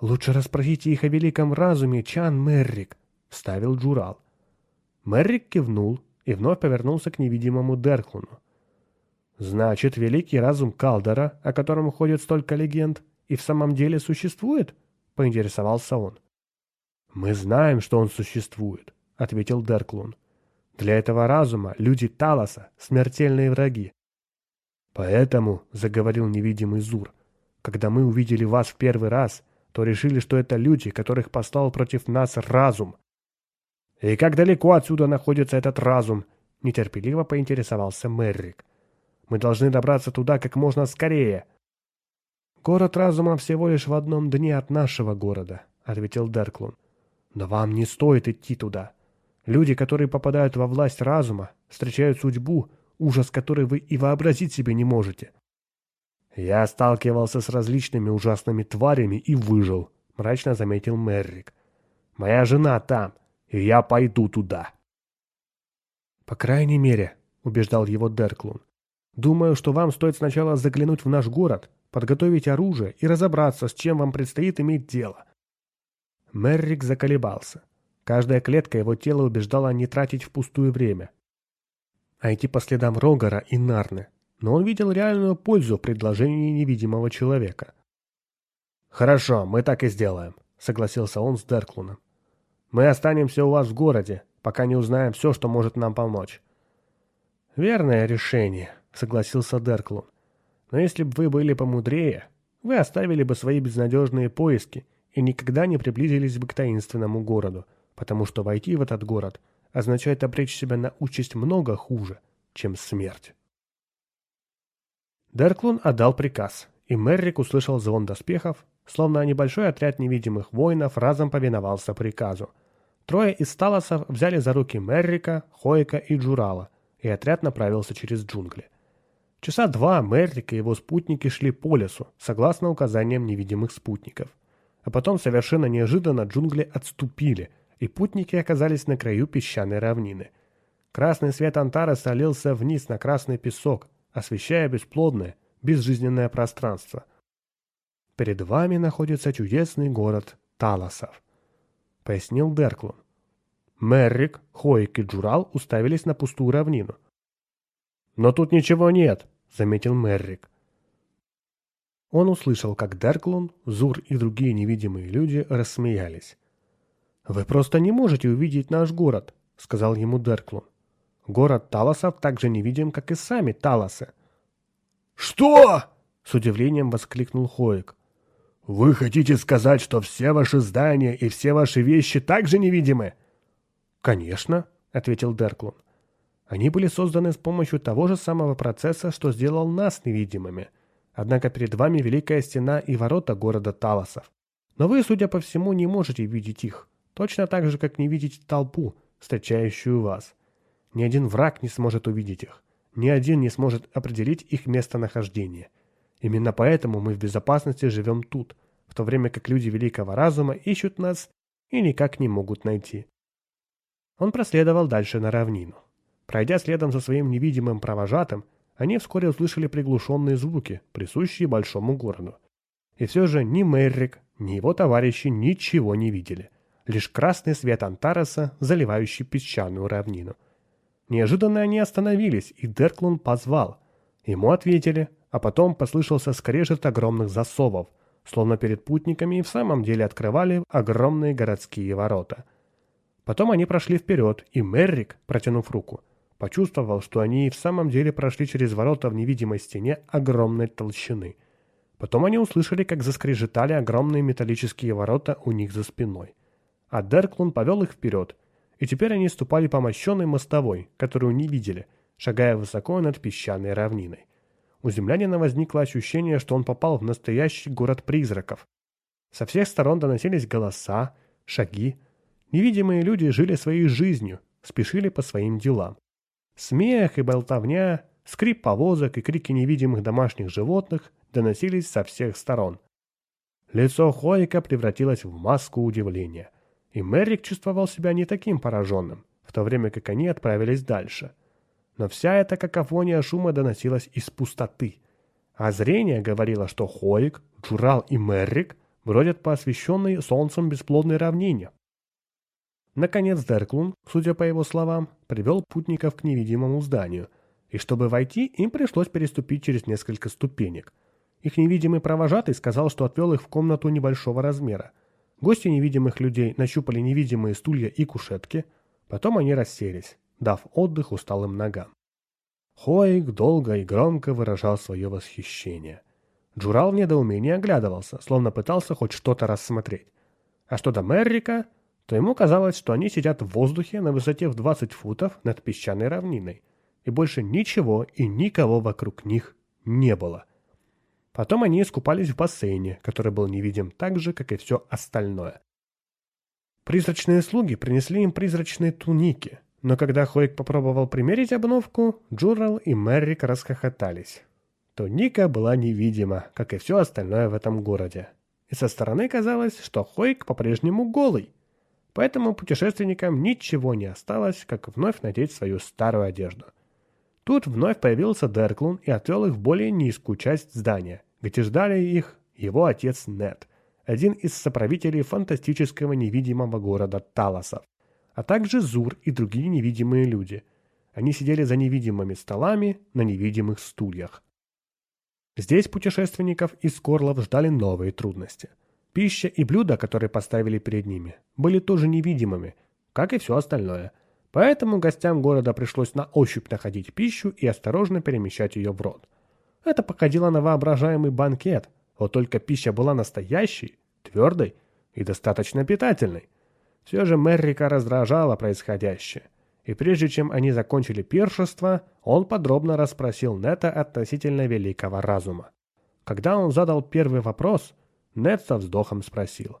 «Лучше расспросите их о великом разуме, Чан Меррик», — вставил Джурал. Меррик кивнул и вновь повернулся к невидимому Дерклуну. «Значит, великий разум Калдера, о котором ходит столько легенд, и в самом деле существует?» — поинтересовался он. «Мы знаем, что он существует», — ответил Дерклун. «Для этого разума люди Талоса — смертельные враги. Поэтому, — заговорил невидимый Зур, — когда мы увидели вас в первый раз, то решили, что это люди, которых послал против нас разум. И как далеко отсюда находится этот разум? Нетерпеливо поинтересовался Меррик. Мы должны добраться туда как можно скорее. Город разума всего лишь в одном дне от нашего города, ответил Дерклун. Но вам не стоит идти туда. Люди, которые попадают во власть разума, встречают судьбу, ужас которой вы и вообразить себе не можете. Я сталкивался с различными ужасными тварями и выжил, мрачно заметил Меррик. Моя жена там, я пойду туда. По крайней мере, убеждал его Дерклун. Думаю, что вам стоит сначала заглянуть в наш город, подготовить оружие и разобраться, с чем вам предстоит иметь дело. Меррик заколебался. Каждая клетка его тела убеждала не тратить впустую время, а идти по следам Рогара и Нарны, но он видел реальную пользу в предложении невидимого человека. «Хорошо, мы так и сделаем», — согласился он с Дерклуном. «Мы останемся у вас в городе, пока не узнаем все, что может нам помочь». «Верное решение», — согласился Дерклун. «Но если бы вы были помудрее, вы оставили бы свои безнадежные поиски и никогда не приблизились бы к таинственному городу, потому что войти в этот город — означает обречь себя на участь много хуже, чем смерть. Дерклун отдал приказ, и Меррик услышал звон доспехов, словно небольшой отряд невидимых воинов разом повиновался приказу. Трое из сталосов взяли за руки Меррика, Хойка и Джурала, и отряд направился через джунгли. Часа два Меррик и его спутники шли по лесу, согласно указаниям невидимых спутников. А потом совершенно неожиданно джунгли отступили – и путники оказались на краю песчаной равнины. Красный свет Антара солился вниз на красный песок, освещая бесплодное, безжизненное пространство. «Перед вами находится чудесный город Таласов», — пояснил Дерклун. Меррик, Хоик и Джурал уставились на пустую равнину. «Но тут ничего нет», — заметил Меррик. Он услышал, как Дерклун, Зур и другие невидимые люди рассмеялись. «Вы просто не можете увидеть наш город», — сказал ему Дерклун. «Город Талосов так же невидим, как и сами Талосы». «Что?» — с удивлением воскликнул Хоик. «Вы хотите сказать, что все ваши здания и все ваши вещи также невидимы?» «Конечно», — ответил Дерклун. «Они были созданы с помощью того же самого процесса, что сделал нас невидимыми. Однако перед вами Великая Стена и ворота города Талосов. Но вы, судя по всему, не можете видеть их. Точно так же, как не видеть толпу, встречающую вас. Ни один враг не сможет увидеть их. Ни один не сможет определить их местонахождение. Именно поэтому мы в безопасности живем тут, в то время как люди великого разума ищут нас и никак не могут найти. Он проследовал дальше на равнину. Пройдя следом за своим невидимым провожатым, они вскоре услышали приглушенные звуки, присущие большому городу. И все же ни Меррик, ни его товарищи ничего не видели лишь красный свет Антареса, заливающий песчаную равнину. Неожиданно они остановились, и Дерклун позвал. Ему ответили, а потом послышался скрежет огромных засовов, словно перед путниками и в самом деле открывали огромные городские ворота. Потом они прошли вперед, и Меррик, протянув руку, почувствовал, что они и в самом деле прошли через ворота в невидимой стене огромной толщины. Потом они услышали, как заскрежетали огромные металлические ворота у них за спиной а Дерклун повел их вперед, и теперь они ступали по мощенной мостовой, которую не видели, шагая высоко над песчаной равниной. У землянина возникло ощущение, что он попал в настоящий город призраков. Со всех сторон доносились голоса, шаги. Невидимые люди жили своей жизнью, спешили по своим делам. Смех и болтовня, скрип повозок и крики невидимых домашних животных доносились со всех сторон. Лицо Хойка превратилось в маску удивления. И Меррик чувствовал себя не таким пораженным, в то время как они отправились дальше. Но вся эта какофония шума доносилась из пустоты. А зрение говорило, что Хоик, Джурал и Меррик бродят по освещенной солнцем бесплодной равнине. Наконец Дерклун, судя по его словам, привел путников к невидимому зданию, и чтобы войти, им пришлось переступить через несколько ступенек. Их невидимый провожатый сказал, что отвел их в комнату небольшого размера. Гости невидимых людей нащупали невидимые стулья и кушетки, потом они расселись, дав отдых усталым ногам. Хоик долго и громко выражал свое восхищение. Джурал в оглядывался, словно пытался хоть что-то рассмотреть. А что до Меррика, то ему казалось, что они сидят в воздухе на высоте в 20 футов над песчаной равниной, и больше ничего и никого вокруг них не было. Потом они искупались в бассейне, который был невидим так же, как и все остальное. Призрачные слуги принесли им призрачные туники, но когда Хойк попробовал примерить обновку, Джурал и Меррик расхохотались. Туника была невидима, как и все остальное в этом городе. И со стороны казалось, что Хойк по-прежнему голый. Поэтому путешественникам ничего не осталось, как вновь надеть свою старую одежду. Тут вновь появился Дерклун и отвел их в более низкую часть здания, где ждали их его отец Нед, один из соправителей фантастического невидимого города Талосов а также Зур и другие невидимые люди. Они сидели за невидимыми столами на невидимых стульях. Здесь путешественников из Корлов ждали новые трудности. Пища и блюда, которые поставили перед ними, были тоже невидимыми, как и все остальное. Поэтому гостям города пришлось на ощупь находить пищу и осторожно перемещать ее в рот. Это походило на воображаемый банкет, вот только пища была настоящей, твердой и достаточно питательной. Все же Меррика раздражало происходящее, и прежде чем они закончили пиршество, он подробно расспросил Нета относительно великого разума. Когда он задал первый вопрос, Нет со вздохом спросил.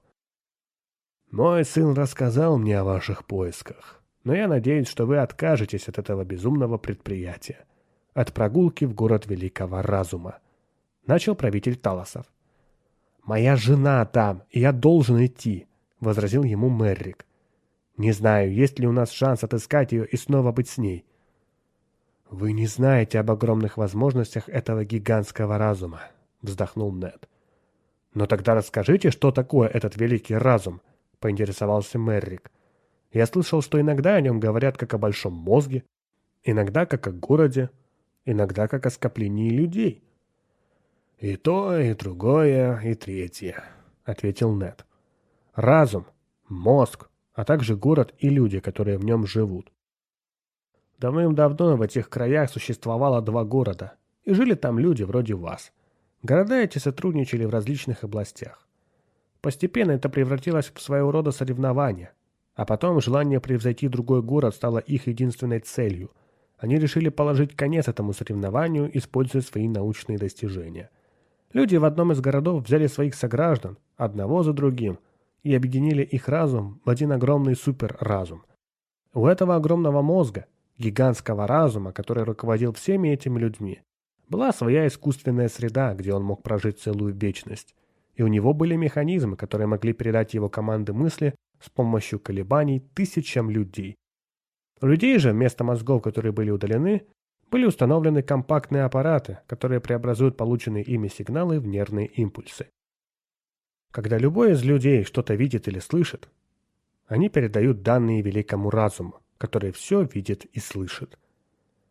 «Мой сын рассказал мне о ваших поисках, но я надеюсь, что вы откажетесь от этого безумного предприятия, от прогулки в город великого разума», — начал правитель Талосов. «Моя жена там, и я должен идти возразил ему Меррик. «Не знаю, есть ли у нас шанс отыскать ее и снова быть с ней». «Вы не знаете об огромных возможностях этого гигантского разума», — вздохнул Нед. «Но тогда расскажите, что такое этот великий разум», — поинтересовался Меррик. «Я слышал, что иногда о нем говорят как о большом мозге, иногда как о городе, иногда как о скоплении людей». «И то, и другое, и третье», — ответил Нед разум, мозг, а также город и люди, которые в нем живут. Давным-давно в этих краях существовало два города, и жили там люди вроде вас. Города эти сотрудничали в различных областях. Постепенно это превратилось в своего рода соревнование, а потом желание превзойти другой город стало их единственной целью. Они решили положить конец этому соревнованию, используя свои научные достижения. Люди в одном из городов взяли своих сограждан, одного за другим – и объединили их разум в один огромный суперразум. У этого огромного мозга, гигантского разума, который руководил всеми этими людьми, была своя искусственная среда, где он мог прожить целую вечность. И у него были механизмы, которые могли передать его команды мысли с помощью колебаний тысячам людей. У людей же вместо мозгов, которые были удалены, были установлены компактные аппараты, которые преобразуют полученные ими сигналы в нервные импульсы. Когда любой из людей что-то видит или слышит, они передают данные великому разуму, который все видит и слышит.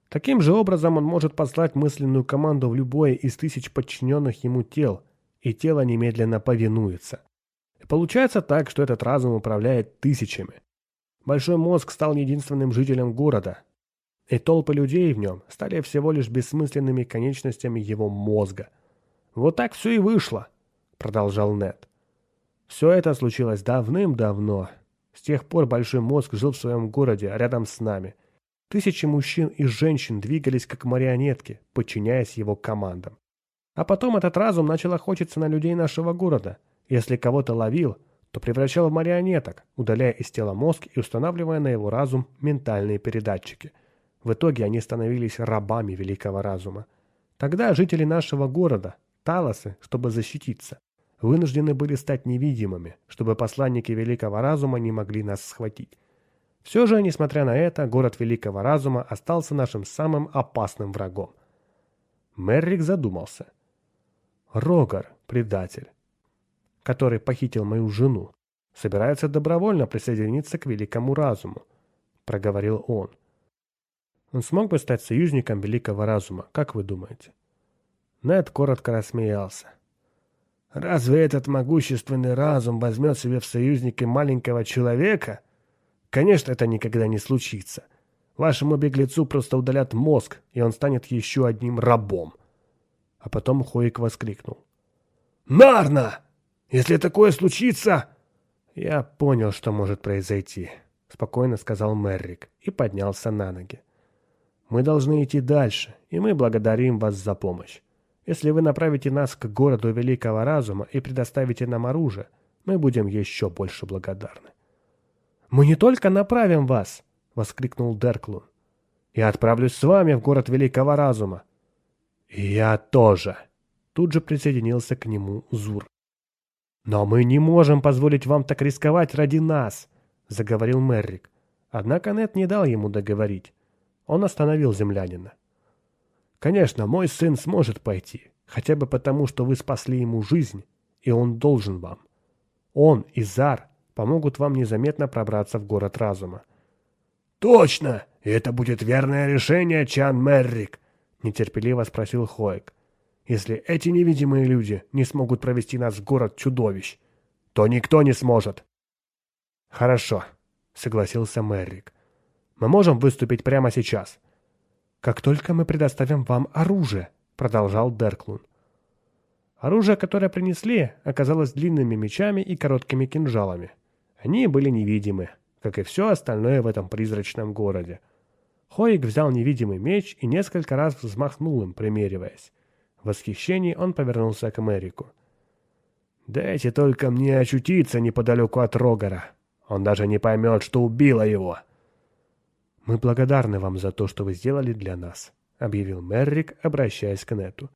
Таким же образом он может послать мысленную команду в любое из тысяч подчиненных ему тел, и тело немедленно повинуется. И получается так, что этот разум управляет тысячами. Большой мозг стал единственным жителем города, и толпы людей в нем стали всего лишь бессмысленными конечностями его мозга. «Вот так все и вышло», — продолжал Нед. Все это случилось давным-давно. С тех пор Большой Мозг жил в своем городе, рядом с нами. Тысячи мужчин и женщин двигались как марионетки, подчиняясь его командам. А потом этот разум начал охотиться на людей нашего города. Если кого-то ловил, то превращал в марионеток, удаляя из тела мозг и устанавливая на его разум ментальные передатчики. В итоге они становились рабами великого разума. Тогда жители нашего города, талосы, чтобы защититься, вынуждены были стать невидимыми, чтобы посланники великого разума не могли нас схватить. Все же, несмотря на это, город Великого Разума остался нашим самым опасным врагом. Меррик задумался. Рогар, предатель, который похитил мою жену, собирается добровольно присоединиться к Великому Разуму, проговорил он. Он смог бы стать союзником Великого Разума, как вы думаете? Нед коротко рассмеялся. «Разве этот могущественный разум возьмет себе в союзники маленького человека?» Конечно, это никогда не случится. Вашему беглецу просто удалят мозг, и он станет еще одним рабом. А потом Хоик воскликнул. «Нарна! Если такое случится...» «Я понял, что может произойти», — спокойно сказал Меррик и поднялся на ноги. «Мы должны идти дальше, и мы благодарим вас за помощь. Если вы направите нас к городу Великого Разума и предоставите нам оружие, мы будем еще больше благодарны». «Мы не только направим вас!» — воскликнул Дерклун. «Я отправлюсь с вами в город Великого Разума». «И я тоже!» — тут же присоединился к нему Зур. «Но мы не можем позволить вам так рисковать ради нас!» — заговорил Меррик. Однако Нет не дал ему договорить. Он остановил землянина. «Конечно, мой сын сможет пойти, хотя бы потому, что вы спасли ему жизнь, и он должен вам. Он и Зар помогут вам незаметно пробраться в город разума. «Точно! Это будет верное решение, Чан Меррик!» — нетерпеливо спросил Хоек. «Если эти невидимые люди не смогут провести нас в город чудовищ, то никто не сможет!» «Хорошо», — согласился Меррик. «Мы можем выступить прямо сейчас». «Как только мы предоставим вам оружие», — продолжал Дерклун. Оружие, которое принесли, оказалось длинными мечами и короткими кинжалами. Они были невидимы, как и все остальное в этом призрачном городе. Хоик взял невидимый меч и несколько раз взмахнул им, примериваясь. В восхищении он повернулся к Мэрику. «Дайте только мне очутиться неподалеку от Рогара. Он даже не поймет, что убило его». «Мы благодарны вам за то, что вы сделали для нас», — объявил Меррик, обращаясь к Нету.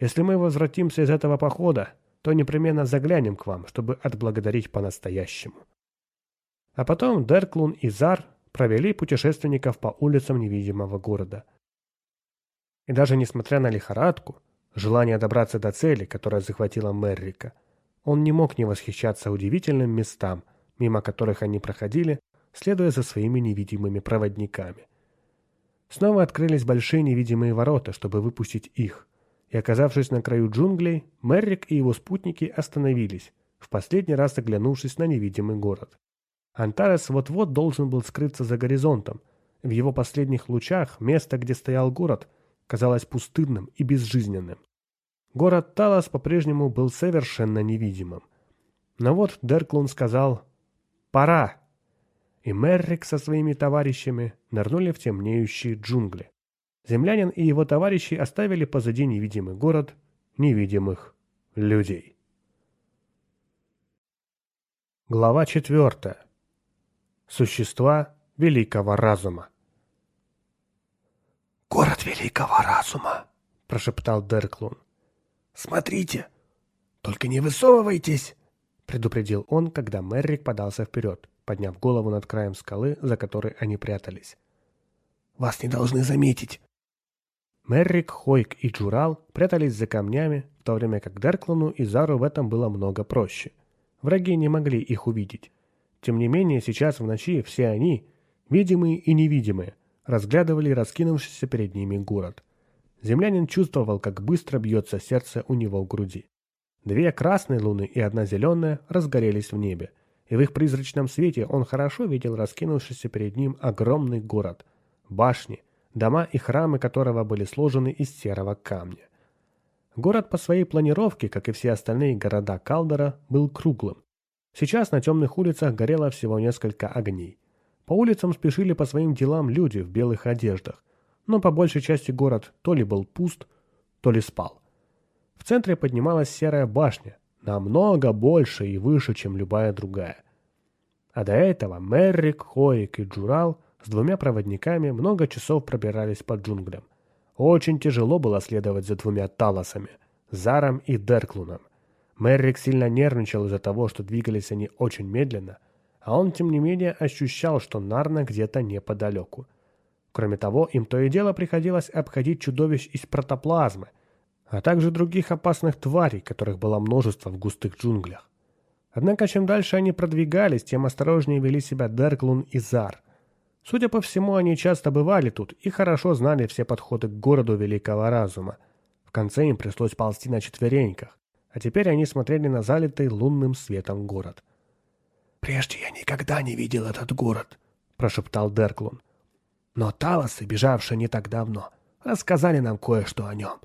«Если мы возвратимся из этого похода, то непременно заглянем к вам, чтобы отблагодарить по-настоящему. А потом Дерклун и Зар провели путешественников по улицам невидимого города. И даже несмотря на лихорадку, желание добраться до цели, которая захватила Меррика, он не мог не восхищаться удивительным местам, мимо которых они проходили, следуя за своими невидимыми проводниками. Снова открылись большие невидимые ворота, чтобы выпустить их и, оказавшись на краю джунглей, Меррик и его спутники остановились, в последний раз оглянувшись на невидимый город. Антарес вот-вот должен был скрыться за горизонтом. В его последних лучах место, где стоял город, казалось пустынным и безжизненным. Город Талас по-прежнему был совершенно невидимым. Но вот Дерклун сказал «Пора!» И Меррик со своими товарищами нырнули в темнеющие джунгли. Землянин и его товарищи оставили позади невидимый город невидимых людей. Глава четвертая. Существа великого разума. «Город великого разума!» — прошептал Дерклун. «Смотрите! Только не высовывайтесь!» — предупредил он, когда Меррик подался вперед, подняв голову над краем скалы, за которой они прятались. «Вас не должны заметить. Меррик, Хойк и Джурал прятались за камнями, в то время как Дерклану и Зару в этом было много проще. Враги не могли их увидеть. Тем не менее, сейчас в ночи все они, видимые и невидимые, разглядывали раскинувшийся перед ними город. Землянин чувствовал, как быстро бьется сердце у него в груди. Две красные луны и одна зеленая разгорелись в небе, и в их призрачном свете он хорошо видел раскинувшийся перед ним огромный город, башни, дома и храмы которого были сложены из серого камня. Город по своей планировке, как и все остальные города Калдера, был круглым. Сейчас на темных улицах горело всего несколько огней. По улицам спешили по своим делам люди в белых одеждах, но по большей части город то ли был пуст, то ли спал. В центре поднималась серая башня, намного больше и выше, чем любая другая. А до этого Меррик, Хоик и Джурал – с двумя проводниками много часов пробирались по джунглям. Очень тяжело было следовать за двумя талосами – Заром и Дерклуном. Меррик сильно нервничал из-за того, что двигались они очень медленно, а он, тем не менее, ощущал, что Нарна где-то неподалеку. Кроме того, им то и дело приходилось обходить чудовищ из протоплазмы, а также других опасных тварей, которых было множество в густых джунглях. Однако, чем дальше они продвигались, тем осторожнее вели себя Дерклун и Зар. Судя по всему, они часто бывали тут и хорошо знали все подходы к городу Великого Разума. В конце им пришлось ползти на четвереньках, а теперь они смотрели на залитый лунным светом город. «Прежде я никогда не видел этот город», — прошептал Дерклун. «Но талосы, бежавшие не так давно, рассказали нам кое-что о нем.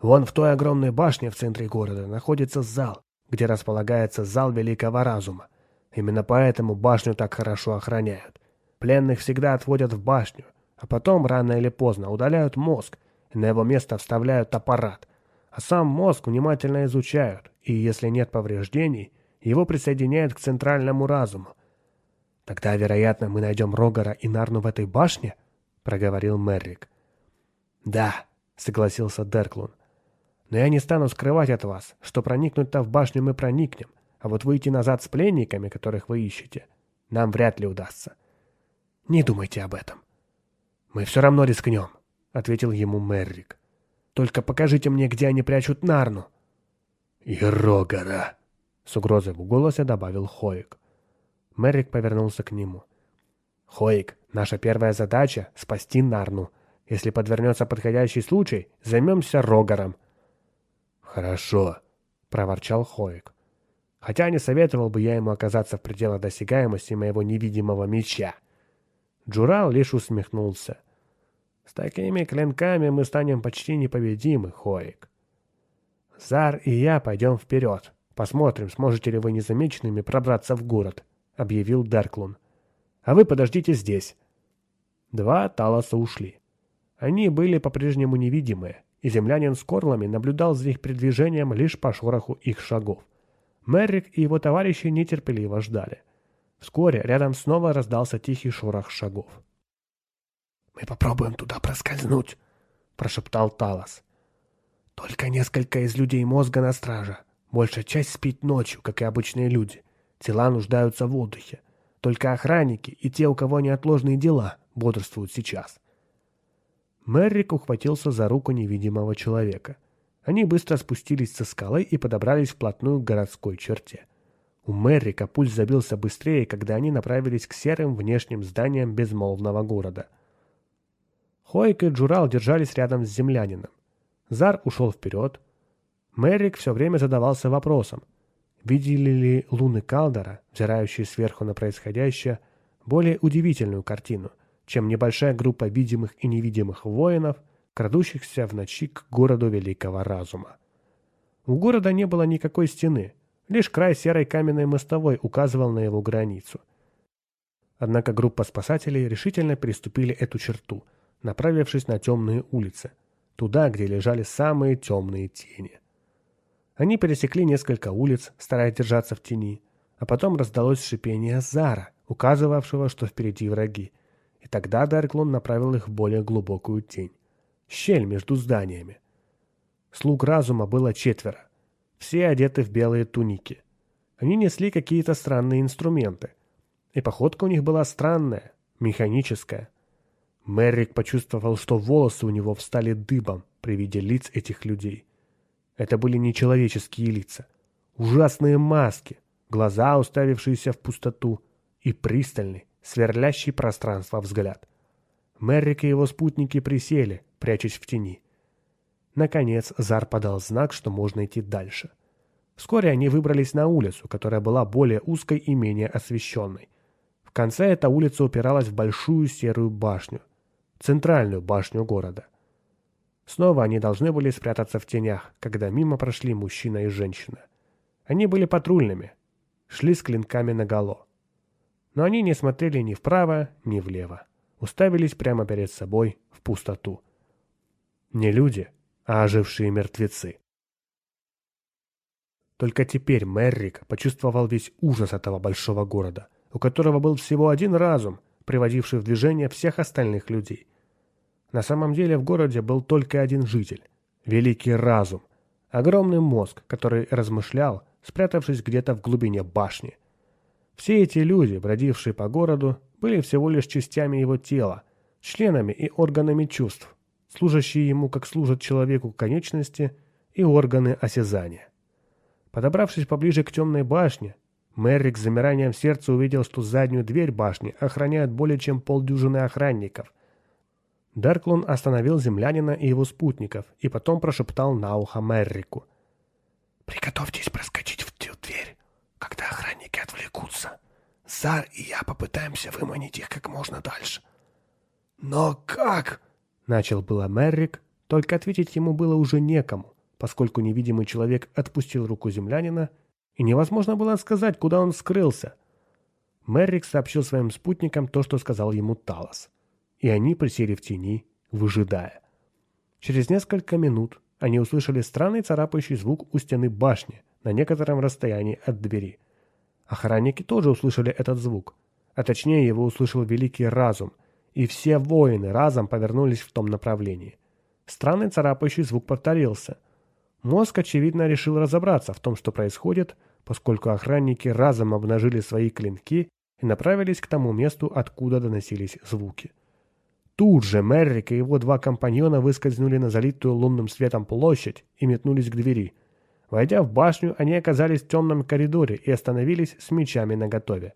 Вон в той огромной башне в центре города находится зал, где располагается зал Великого Разума. Именно поэтому башню так хорошо охраняют. Пленных всегда отводят в башню, а потом, рано или поздно, удаляют мозг, и на его место вставляют аппарат. А сам мозг внимательно изучают, и если нет повреждений, его присоединяют к центральному разуму. «Тогда, вероятно, мы найдем Рогара и Нарну в этой башне?» — проговорил Меррик. «Да», — согласился Дерклун. Но я не стану скрывать от вас, что проникнуть-то в башню мы проникнем, а вот выйти назад с пленниками, которых вы ищете, нам вряд ли удастся. Не думайте об этом. Мы все равно рискнем, — ответил ему Меррик. Только покажите мне, где они прячут Нарну. И Рогара, — с угрозой в голосе добавил Хоик. Меррик повернулся к нему. Хоик, наша первая задача — спасти Нарну. Если подвернется подходящий случай, займемся Рогаром. «Хорошо», — проворчал Хоик. «Хотя не советовал бы я ему оказаться в пределах досягаемости моего невидимого меча». Джурал лишь усмехнулся. «С такими клинками мы станем почти непобедимы, Хоик. Зар и я пойдем вперед. Посмотрим, сможете ли вы незамеченными пробраться в город», — объявил Дерклун. «А вы подождите здесь». Два Талоса ушли. Они были по-прежнему невидимые, и землянин с корлами наблюдал за их передвижением лишь по шороху их шагов. Меррик и его товарищи нетерпеливо ждали. Вскоре рядом снова раздался тихий шорох шагов. «Мы попробуем туда проскользнуть», — прошептал Талос. «Только несколько из людей мозга на страже. Большая часть спит ночью, как и обычные люди. Тела нуждаются в отдыхе. Только охранники и те, у кого неотложные дела, бодрствуют сейчас. Меррик ухватился за руку невидимого человека. Они быстро спустились со скалы и подобрались вплотную к городской черте. У Меррика пульс забился быстрее, когда они направились к серым внешним зданиям безмолвного города. Хойк и Джурал держались рядом с землянином. Зар ушел вперед. Меррик все время задавался вопросом, видели ли луны Калдора, взирающие сверху на происходящее, более удивительную картину чем небольшая группа видимых и невидимых воинов, крадущихся в ночи к городу Великого Разума. У города не было никакой стены, лишь край серой каменной мостовой указывал на его границу. Однако группа спасателей решительно переступили эту черту, направившись на темные улицы, туда, где лежали самые темные тени. Они пересекли несколько улиц, стараясь держаться в тени, а потом раздалось шипение Зара, указывавшего, что впереди враги, и тогда Дарклон направил их в более глубокую тень. Щель между зданиями. Слуг разума было четверо. Все одеты в белые туники. Они несли какие-то странные инструменты. И походка у них была странная, механическая. Меррик почувствовал, что волосы у него встали дыбом при виде лиц этих людей. Это были нечеловеческие лица. Ужасные маски, глаза, уставившиеся в пустоту, и пристальный, сверлящий пространство взгляд. Меррик и его спутники присели, прячась в тени. Наконец Зар подал знак, что можно идти дальше. Вскоре они выбрались на улицу, которая была более узкой и менее освещенной. В конце эта улица упиралась в большую серую башню, центральную башню города. Снова они должны были спрятаться в тенях, когда мимо прошли мужчина и женщина. Они были патрульными, шли с клинками наголо но они не смотрели ни вправо, ни влево. Уставились прямо перед собой в пустоту. Не люди, а ожившие мертвецы. Только теперь Меррик почувствовал весь ужас этого большого города, у которого был всего один разум, приводивший в движение всех остальных людей. На самом деле в городе был только один житель – великий разум, огромный мозг, который размышлял, спрятавшись где-то в глубине башни – Все эти люди, бродившие по городу, были всего лишь частями его тела, членами и органами чувств, служащие ему, как служат человеку конечности и органы осязания. Подобравшись поближе к темной башне, Мэррик с замиранием сердца увидел, что заднюю дверь башни охраняют более чем полдюжины охранников. Дерклун остановил землянина и его спутников и потом прошептал на ухо Мэррику. «Приготовьтесь проскочить в ту дверь, когда охранники отвлекутся. Зар и я попытаемся выманить их как можно дальше». «Но как?» — начал было Мэррик, только ответить ему было уже некому, поскольку невидимый человек отпустил руку землянина и невозможно было сказать, куда он скрылся. Меррик сообщил своим спутникам то, что сказал ему Талос, и они присели в тени, выжидая. Через несколько минут они услышали странный царапающий звук у стены башни на некотором расстоянии от двери. Охранники тоже услышали этот звук, а точнее его услышал великий разум, и все воины разом повернулись в том направлении. Странный царапающий звук повторился. Мозг, очевидно, решил разобраться в том, что происходит, поскольку охранники разом обнажили свои клинки и направились к тому месту, откуда доносились звуки. Тут же Меррик и его два компаньона выскользнули на залитую лунным светом площадь и метнулись к двери. Войдя в башню, они оказались в темном коридоре и остановились с мечами наготове.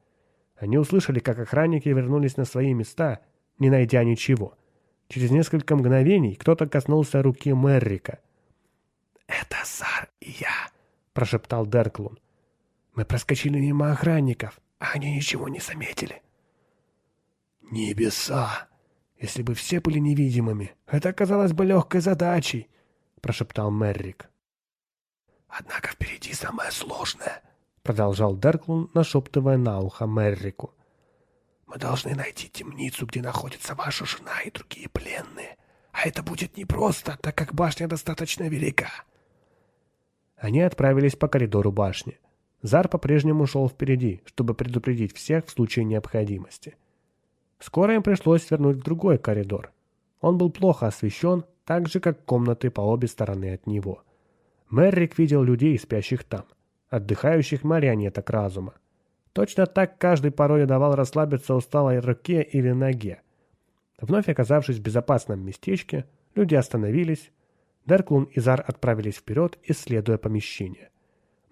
Они услышали, как охранники вернулись на свои места, не найдя ничего. Через несколько мгновений кто-то коснулся руки Меррика. «Это Сар и я», — прошептал Дерклун. Мы проскочили мимо охранников, а они ничего не заметили. Небеса! Если бы все были невидимыми, это оказалось бы легкой задачей, прошептал Меррик. Однако впереди самое сложное, продолжал Дерклун, нашептывая на ухо Меррику. Мы должны найти темницу, где находится ваша жена и другие пленные. А это будет непросто, так как башня достаточно велика. Они отправились по коридору башни. Зар по-прежнему шел впереди, чтобы предупредить всех в случае необходимости. Скоро им пришлось свернуть в другой коридор. Он был плохо освещен, так же, как комнаты по обе стороны от него. Меррик видел людей, спящих там, отдыхающих марионеток разума. Точно так каждый порой давал расслабиться усталой руке или ноге. Вновь оказавшись в безопасном местечке, люди остановились. Дерклун и Зар отправились вперед, исследуя помещение.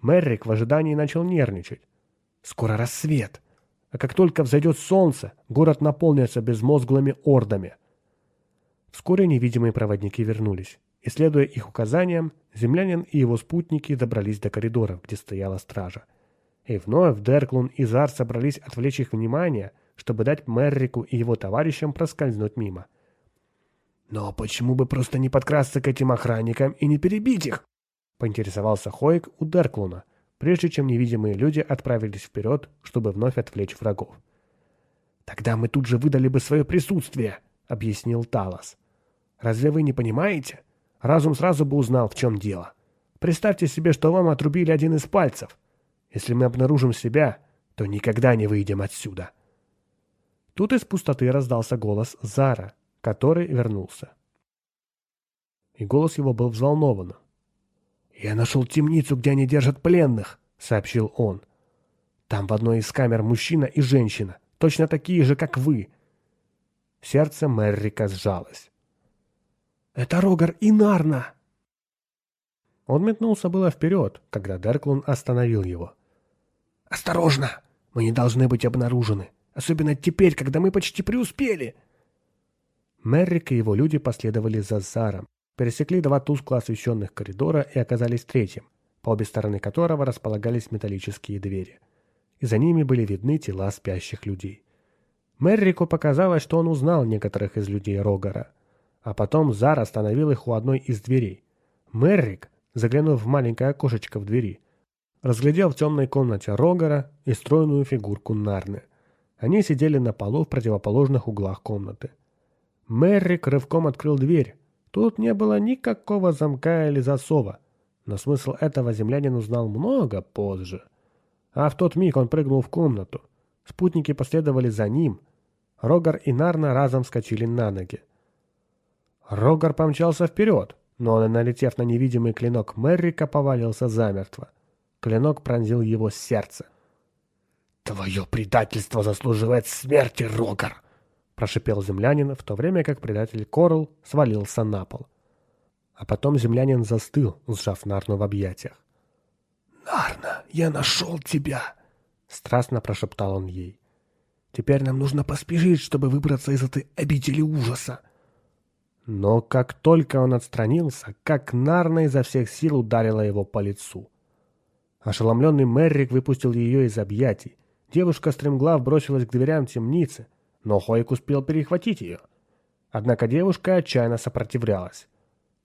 Меррик в ожидании начал нервничать. Скоро рассвет. А как только взойдет солнце, город наполнится безмозглыми ордами. Вскоре невидимые проводники вернулись. И, следуя их указаниям, землянин и его спутники добрались до коридора, где стояла стража. И вновь Дерклун и Зар собрались отвлечь их внимание, чтобы дать Меррику и его товарищам проскользнуть мимо. «Но почему бы просто не подкрасться к этим охранникам и не перебить их?» поинтересовался Хоик у Дерклуна, прежде чем невидимые люди отправились вперед, чтобы вновь отвлечь врагов. «Тогда мы тут же выдали бы свое присутствие», — объяснил Талос. «Разве вы не понимаете? Разум сразу бы узнал, в чем дело. Представьте себе, что вам отрубили один из пальцев. Если мы обнаружим себя, то никогда не выйдем отсюда». Тут из пустоты раздался голос Зара, который вернулся. И голос его был взволнован. «Я нашел темницу, где они держат пленных», — сообщил он. «Там в одной из камер мужчина и женщина, точно такие же, как вы». Сердце Меррика сжалось. «Это Рогар и Нарна!» Он метнулся было вперед, когда Дерклун остановил его. «Осторожно! Мы не должны быть обнаружены, особенно теперь, когда мы почти преуспели!» Меррик и его люди последовали за Заром, пересекли два тускло освещенных коридора и оказались в третьем, по обе стороны которого располагались металлические двери. И за ними были видны тела спящих людей. Меррику показалось, что он узнал некоторых из людей Рогара. А потом Зар остановил их у одной из дверей. Меррик, заглянув в маленькое окошечко в двери, разглядел в темной комнате Рогара и стройную фигурку Нарны. Они сидели на полу в противоположных углах комнаты. Меррик рывком открыл дверь, Тут не было никакого замка или засова, но смысл этого землянин узнал много позже. А в тот миг он прыгнул в комнату. Спутники последовали за ним. Рогар и Нарна разом вскочили на ноги. Рогар помчался вперед, но, налетев на невидимый клинок Меррика, повалился замертво. Клинок пронзил его сердце. «Твое предательство заслуживает смерти, Рогар!» — прошипел землянин, в то время как предатель Корл свалился на пол. А потом землянин застыл, сжав Нарну в объятиях. «Нарна, я нашел тебя!» — страстно прошептал он ей. «Теперь нам нужно поспешить, чтобы выбраться из этой обители ужаса!» Но как только он отстранился, как Нарна изо всех сил ударила его по лицу. Ошеломленный Меррик выпустил ее из объятий. Девушка стремглав бросилась к дверям темницы, но Хоик успел перехватить ее. Однако девушка отчаянно сопротивлялась.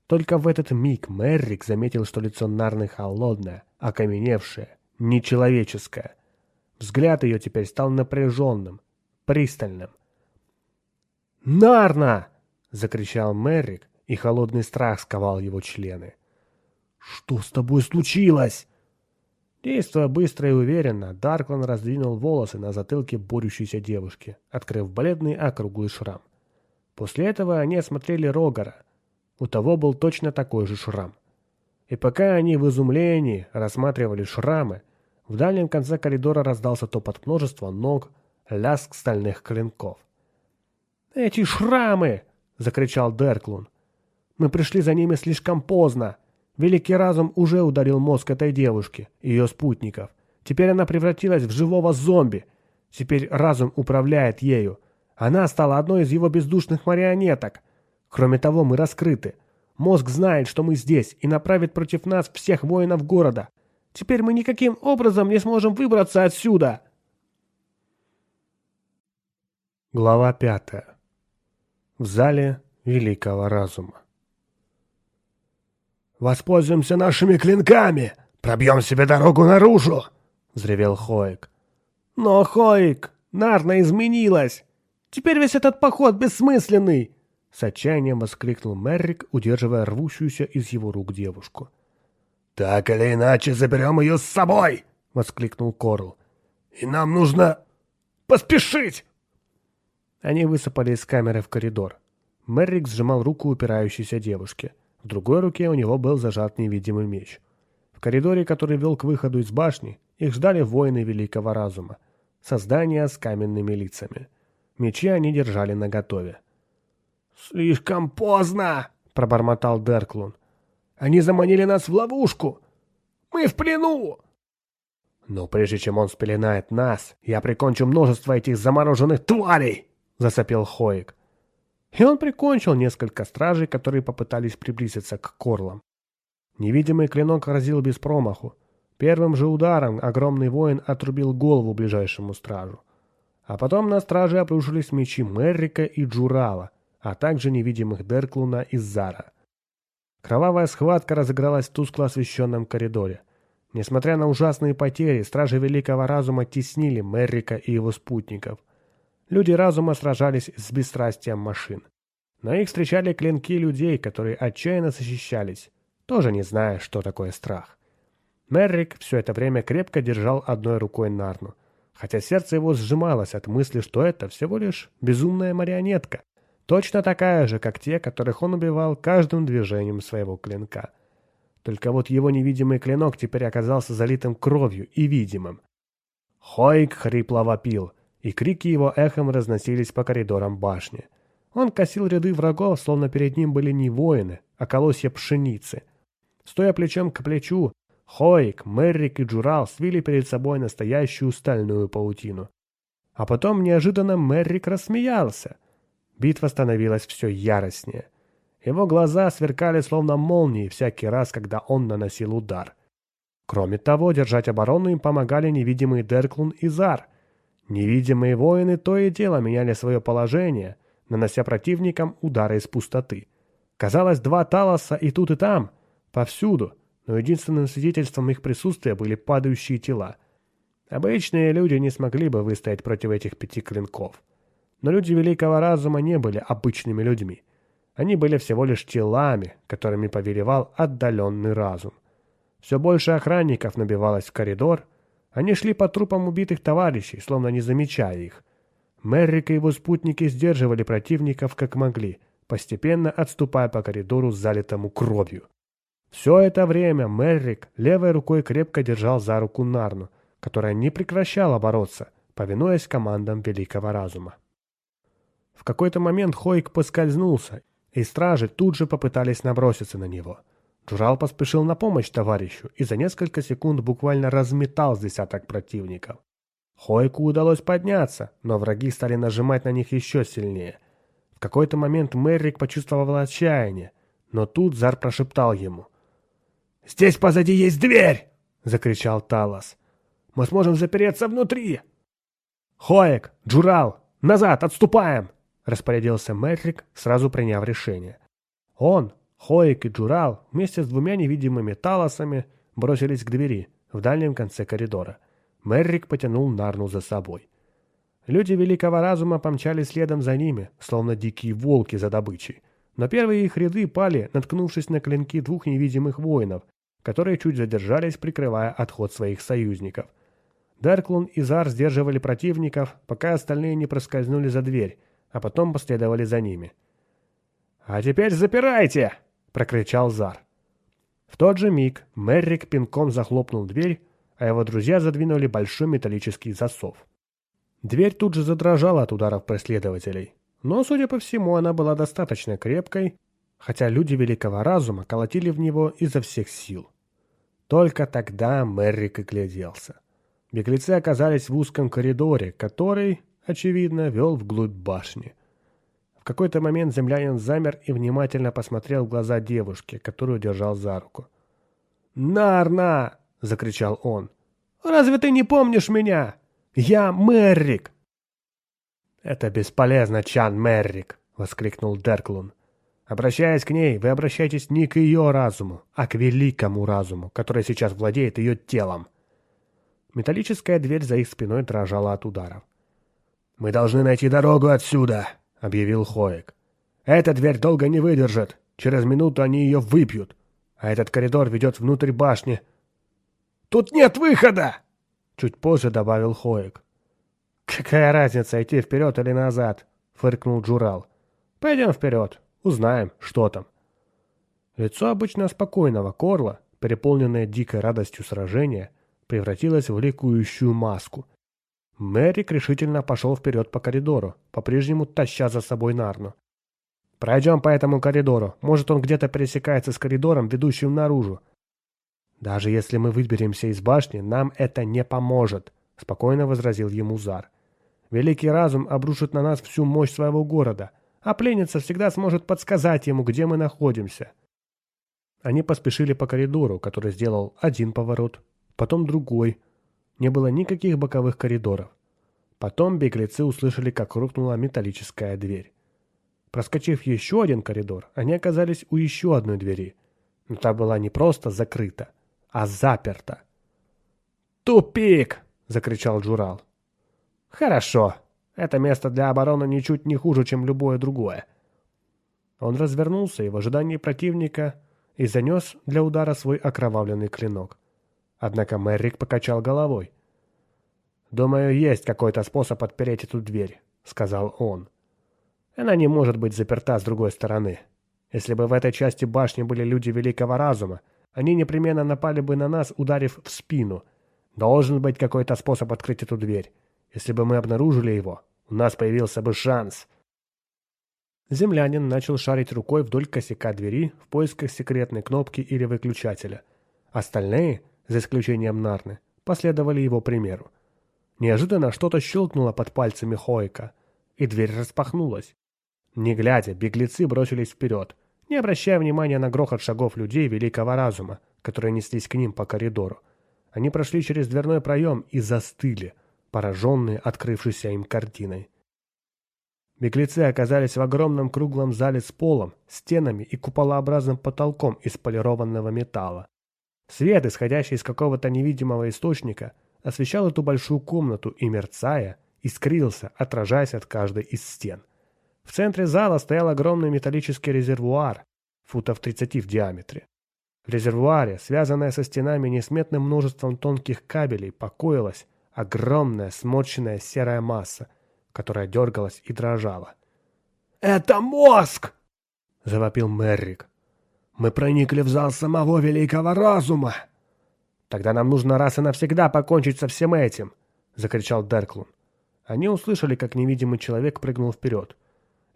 Только в этот миг Меррик заметил, что лицо Нарны холодное, окаменевшее, нечеловеческое. Взгляд ее теперь стал напряженным, пристальным. «Нарна!» — закричал Меррик, и холодный страх сковал его члены. «Что с тобой случилось?» Действуя быстро и уверенно, Дарклан раздвинул волосы на затылке борющейся девушки, открыв бледный округлый шрам. После этого они осмотрели Рогара. У того был точно такой же шрам. И пока они в изумлении рассматривали шрамы, в дальнем конце коридора раздался топот множества ног, лязг стальных клинков. «Эти шрамы!» — закричал Дерклун. «Мы пришли за ними слишком поздно. Великий разум уже ударил мозг этой девушки ее спутников. Теперь она превратилась в живого зомби. Теперь разум управляет ею. Она стала одной из его бездушных марионеток. Кроме того, мы раскрыты. Мозг знает, что мы здесь, и направит против нас всех воинов города. Теперь мы никаким образом не сможем выбраться отсюда. Глава пятая. В зале великого разума. «Воспользуемся нашими клинками! Пробьем себе дорогу наружу!» — взревел Хоик. «Но, Хоик, Нарна изменилась! Теперь весь этот поход бессмысленный!» С отчаянием воскликнул Меррик, удерживая рвущуюся из его рук девушку. «Так или иначе заберем ее с собой!» — воскликнул Корл. «И нам нужно поспешить!» Они высыпали из камеры в коридор. Меррик сжимал руку упирающейся девушке. В другой руке у него был зажат невидимый меч. В коридоре, который вел к выходу из башни, их ждали воины великого разума. Создания с каменными лицами. Мечи они держали наготове. «Слишком поздно!» — пробормотал Дерклун. «Они заманили нас в ловушку! Мы в плену!» «Но прежде чем он спеленает нас, я прикончу множество этих замороженных тварей!» — засопел Хоик. И он прикончил несколько стражей, которые попытались приблизиться к корлам. Невидимый клинок разил без промаху. Первым же ударом огромный воин отрубил голову ближайшему стражу. А потом на страже обрушились мечи Меррика и Джурала, а также невидимых Дерклуна и Зара. Кровавая схватка разыгралась в тускло освещенном коридоре. Несмотря на ужасные потери, стражи Великого Разума теснили Меррика и его спутников. Люди разума сражались с бесстрастием машин. Но их встречали клинки людей, которые отчаянно защищались, тоже не зная, что такое страх. Меррик все это время крепко держал одной рукой Нарну, хотя сердце его сжималось от мысли, что это всего лишь безумная марионетка, точно такая же, как те, которых он убивал каждым движением своего клинка. Только вот его невидимый клинок теперь оказался залитым кровью и видимым. Хойк хрипло вопил, и крики его эхом разносились по коридорам башни. Он косил ряды врагов, словно перед ним были не воины, а колосья пшеницы. Стоя плечом к плечу, Хоик, Меррик и Джурал свили перед собой настоящую стальную паутину. А потом неожиданно Меррик рассмеялся. Битва становилась все яростнее. Его глаза сверкали словно молнии всякий раз, когда он наносил удар. Кроме того, держать оборону им помогали невидимый Дерклун и Зар — Невидимые воины то и дело меняли свое положение, нанося противникам удары из пустоты. Казалось, два Талоса и тут, и там, повсюду, но единственным свидетельством их присутствия были падающие тела. Обычные люди не смогли бы выстоять против этих пяти клинков. Но люди Великого Разума не были обычными людьми. Они были всего лишь телами, которыми повелевал отдаленный разум. Все больше охранников набивалось в коридор — они шли по трупам убитых товарищей, словно не замечая их. Меррик и его спутники сдерживали противников как могли, постепенно отступая по коридору, залитому кровью. Все это время Меррик левой рукой крепко держал за руку Нарну, которая не прекращала бороться, повинуясь командам великого разума. В какой-то момент Хойк поскользнулся, и стражи тут же попытались наброситься на него. Джурал поспешил на помощь товарищу и за несколько секунд буквально разметал с десяток противников. Хойку удалось подняться, но враги стали нажимать на них еще сильнее. В какой-то момент Меррик почувствовал отчаяние, но тут Зар прошептал ему. «Здесь позади есть дверь!» — закричал Талос. «Мы сможем запереться внутри!» «Хоек! Джурал! Назад! Отступаем!» — распорядился Мэтрик, сразу приняв решение. Он, Хоек и Джурал вместе с двумя невидимыми талосами бросились к двери в дальнем конце коридора. Меррик потянул Нарну за собой. Люди великого разума помчались следом за ними, словно дикие волки за добычей. Но первые их ряды пали, наткнувшись на клинки двух невидимых воинов, которые чуть задержались, прикрывая отход своих союзников. Дерклун и Зар сдерживали противников, пока остальные не проскользнули за дверь, а потом последовали за ними. «А теперь запирайте!» — прокричал Зар. В тот же миг Меррик пинком захлопнул дверь, а его друзья задвинули большой металлический засов. Дверь тут же задрожала от ударов преследователей, но, судя по всему, она была достаточно крепкой, хотя люди великого разума колотили в него изо всех сил. Только тогда Меррик и гляделся. Беглецы оказались в узком коридоре, который, очевидно, вел вглубь башни. Какой-то момент землянин замер и внимательно посмотрел в глаза девушки, которую держал за руку. «Нарна!» — закричал он. «Разве ты не помнишь меня? Я Меррик!» «Это бесполезно, Чан Меррик!» — воскликнул Дерклун. «Обращаясь к ней, вы обращаетесь не к ее разуму, а к великому разуму, который сейчас владеет ее телом». Металлическая дверь за их спиной дрожала от ударов. «Мы должны найти дорогу отсюда», — объявил Хоек. «Эта дверь долго не выдержит. Через минуту они ее выпьют. А этот коридор ведет внутрь башни». «Тут нет выхода!» — чуть позже добавил Хоек. «Какая разница, идти вперед или назад?» — фыркнул Джурал. «Пойдем вперед, узнаем, что там». Лицо обычно спокойного Корла, переполненное дикой радостью сражения, превратилась в ликующую маску. Мэрик решительно пошел вперед по коридору, по-прежнему таща за собой Нарну. «Пройдем по этому коридору. Может, он где-то пересекается с коридором, ведущим наружу. Даже если мы выберемся из башни, нам это не поможет», — спокойно возразил ему Зар. «Великий разум обрушит на нас всю мощь своего города, а пленница всегда сможет подсказать ему, где мы находимся». Они поспешили по коридору, который сделал один поворот, потом другой. Не было никаких боковых коридоров. Потом беглецы услышали, как рухнула металлическая дверь. Проскочив еще один коридор, они оказались у еще одной двери. Но та была не просто закрыта, а заперта. «Тупик!» — закричал Джурал. «Хорошо. Это место для обороны ничуть не хуже, чем любое другое». Он развернулся и в ожидании противника и занес для удара свой окровавленный клинок. Однако Мэрик покачал головой. «Думаю, есть какой-то способ отпереть эту дверь», — сказал он. «Она не может быть заперта с другой стороны. Если бы в этой части башни были люди великого разума, они непременно напали бы на нас, ударив в спину. Должен быть какой-то способ открыть эту дверь. Если бы мы обнаружили его, у нас появился бы шанс». Землянин начал шарить рукой вдоль косяка двери в поисках секретной кнопки или выключателя. Остальные — за исключением Нарны, последовали его примеру. Неожиданно что-то щелкнуло под пальцами Хойка, и дверь распахнулась. Не глядя, беглецы бросились вперед, не обращая внимания на грохот шагов людей великого разума, которые неслись к ним по коридору. Они прошли через дверной проем и застыли, пораженные открывшейся им картиной. Беглецы оказались в огромном круглом зале с полом, стенами и куполообразным потолком из полированного металла. Свет, исходящий из какого-то невидимого источника, освещал эту большую комнату и, мерцая, искрился, отражаясь от каждой из стен. В центре зала стоял огромный металлический резервуар, футов 30 в диаметре. В резервуаре, связанная со стенами несметным множеством тонких кабелей, покоилась огромная сморщенная серая масса, которая дергалась и дрожала. «Это мозг!» — завопил Меррик. Мы проникли в зал самого великого разума. «Тогда нам нужно раз и навсегда покончить со всем этим!» — закричал Дерклун. Они услышали, как невидимый человек прыгнул вперед.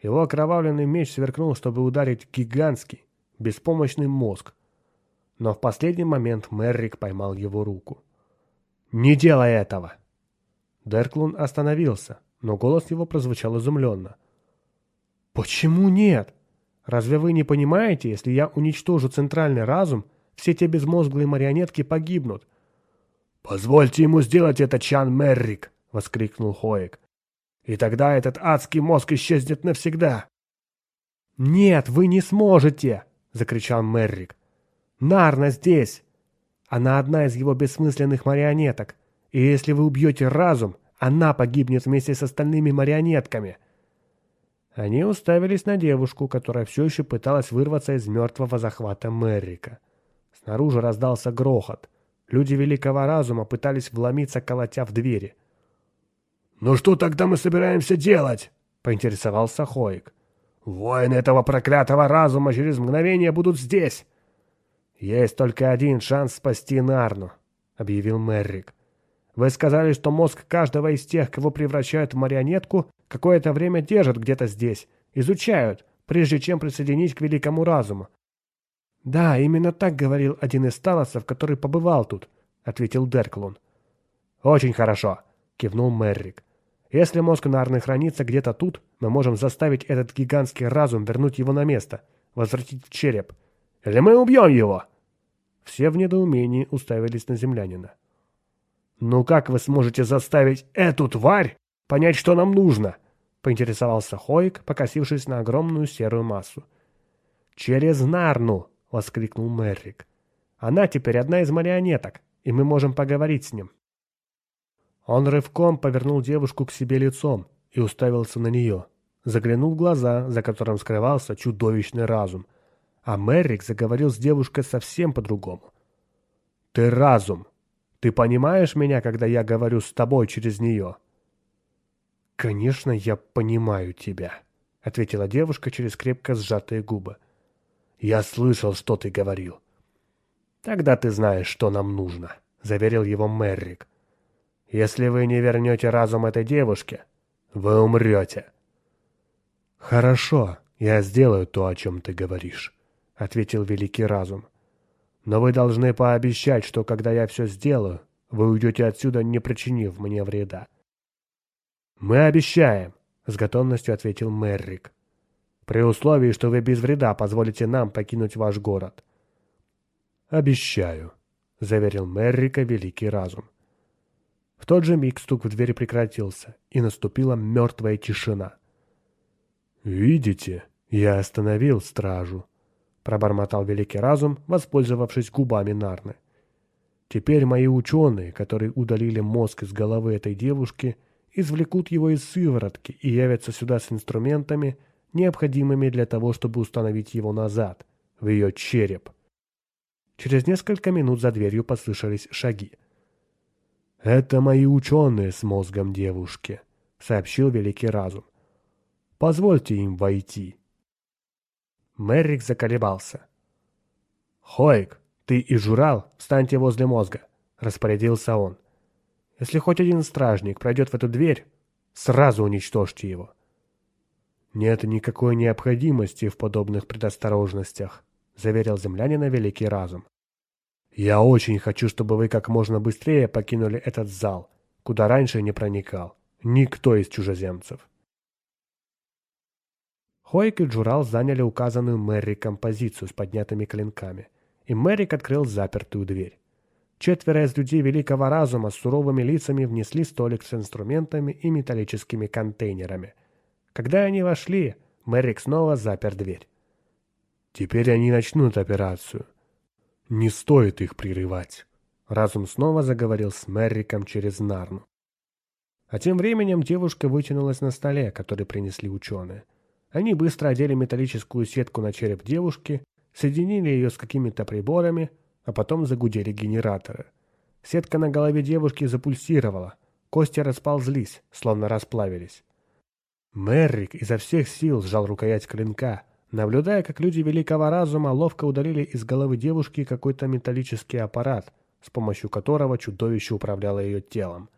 Его окровавленный меч сверкнул, чтобы ударить гигантский, беспомощный мозг. Но в последний момент Меррик поймал его руку. «Не делай этого!» Дерклун остановился, но голос его прозвучал изумленно. «Почему нет? Разве вы не понимаете, если я уничтожу центральный разум, все те безмозглые марионетки погибнут?» «Позвольте ему сделать это, Чан Меррик!» — воскликнул Хоек. «И тогда этот адский мозг исчезнет навсегда!» «Нет, вы не сможете!» — закричал Меррик. «Нарна здесь! Она одна из его бессмысленных марионеток, и если вы убьете разум, она погибнет вместе с остальными марионетками!» Они уставились на девушку, которая все еще пыталась вырваться из мертвого захвата Меррика. Снаружи раздался грохот. Люди великого разума пытались вломиться, колотя в двери. «Ну что тогда мы собираемся делать?» — поинтересовался Хоик. «Воины этого проклятого разума через мгновение будут здесь!» «Есть только один шанс спасти Нарну», — объявил Меррик. «Вы сказали, что мозг каждого из тех, кого превращают в марионетку, какое-то время держат где-то здесь, изучают, прежде чем присоединить к великому разуму. «Да, именно так говорил один из талосов, который побывал тут», — ответил Дерклун. «Очень хорошо», — кивнул Меррик. «Если мозг Нарны хранится где-то тут, мы можем заставить этот гигантский разум вернуть его на место, возвратить в череп. Или мы убьем его?» Все в недоумении уставились на землянина. «Ну как вы сможете заставить эту тварь понять, что нам нужно?» — поинтересовался Хоик, покосившись на огромную серую массу. «Через Нарну!» — воскликнул Меррик. «Она теперь одна из марионеток, и мы можем поговорить с ним». Он рывком повернул девушку к себе лицом и уставился на нее. Заглянул в глаза, за которым скрывался чудовищный разум. А Меррик заговорил с девушкой совсем по-другому. «Ты разум. Ты понимаешь меня, когда я говорю с тобой через нее?» «Конечно, я понимаю тебя», — ответила девушка через крепко сжатые губы. «Я слышал, что ты говорил». «Тогда ты знаешь, что нам нужно», — заверил его Меррик. «Если вы не вернете разум этой девушке, вы умрете». «Хорошо, я сделаю то, о чем ты говоришь», — ответил великий разум. «Но вы должны пообещать, что когда я все сделаю, вы уйдете отсюда, не причинив мне вреда». «Мы обещаем», — с готовностью ответил Меррик. «При условии, что вы без вреда позволите нам покинуть ваш город». «Обещаю», — заверил Меррика великий разум. В тот же миг стук в дверь прекратился, и наступила мертвая тишина. «Видите, я остановил стражу», — пробормотал великий разум, воспользовавшись губами Нарны. «Теперь мои ученые, которые удалили мозг из головы этой девушки, — извлекут его из сыворотки и явятся сюда с инструментами, необходимыми для того, чтобы установить его назад, в ее череп. Через несколько минут за дверью послышались шаги. «Это мои ученые с мозгом девушки», — сообщил великий разум. «Позвольте им войти». Меррик заколебался. «Хойк, ты и Журал, встаньте возле мозга», — распорядился он. Если хоть один стражник пройдет в эту дверь, сразу уничтожьте его. Нет никакой необходимости в подобных предосторожностях, заверил землянина великий разум. Я очень хочу, чтобы вы как можно быстрее покинули этот зал, куда раньше не проникал никто из чужеземцев. Хойк и Джурал заняли указанную Мэри композицию с поднятыми клинками, и Мэрик открыл запертую дверь. Четверо из людей великого разума с суровыми лицами внесли столик с инструментами и металлическими контейнерами. Когда они вошли, Мэрик снова запер дверь. «Теперь они начнут операцию. Не стоит их прерывать». Разум снова заговорил с Мэриком через Нарну. А тем временем девушка вытянулась на столе, который принесли ученые. Они быстро одели металлическую сетку на череп девушки, соединили ее с какими-то приборами – а потом загудели генераторы. Сетка на голове девушки запульсировала, кости расползлись, словно расплавились. Меррик изо всех сил сжал рукоять клинка, наблюдая, как люди великого разума ловко удалили из головы девушки какой-то металлический аппарат, с помощью которого чудовище управляло ее телом.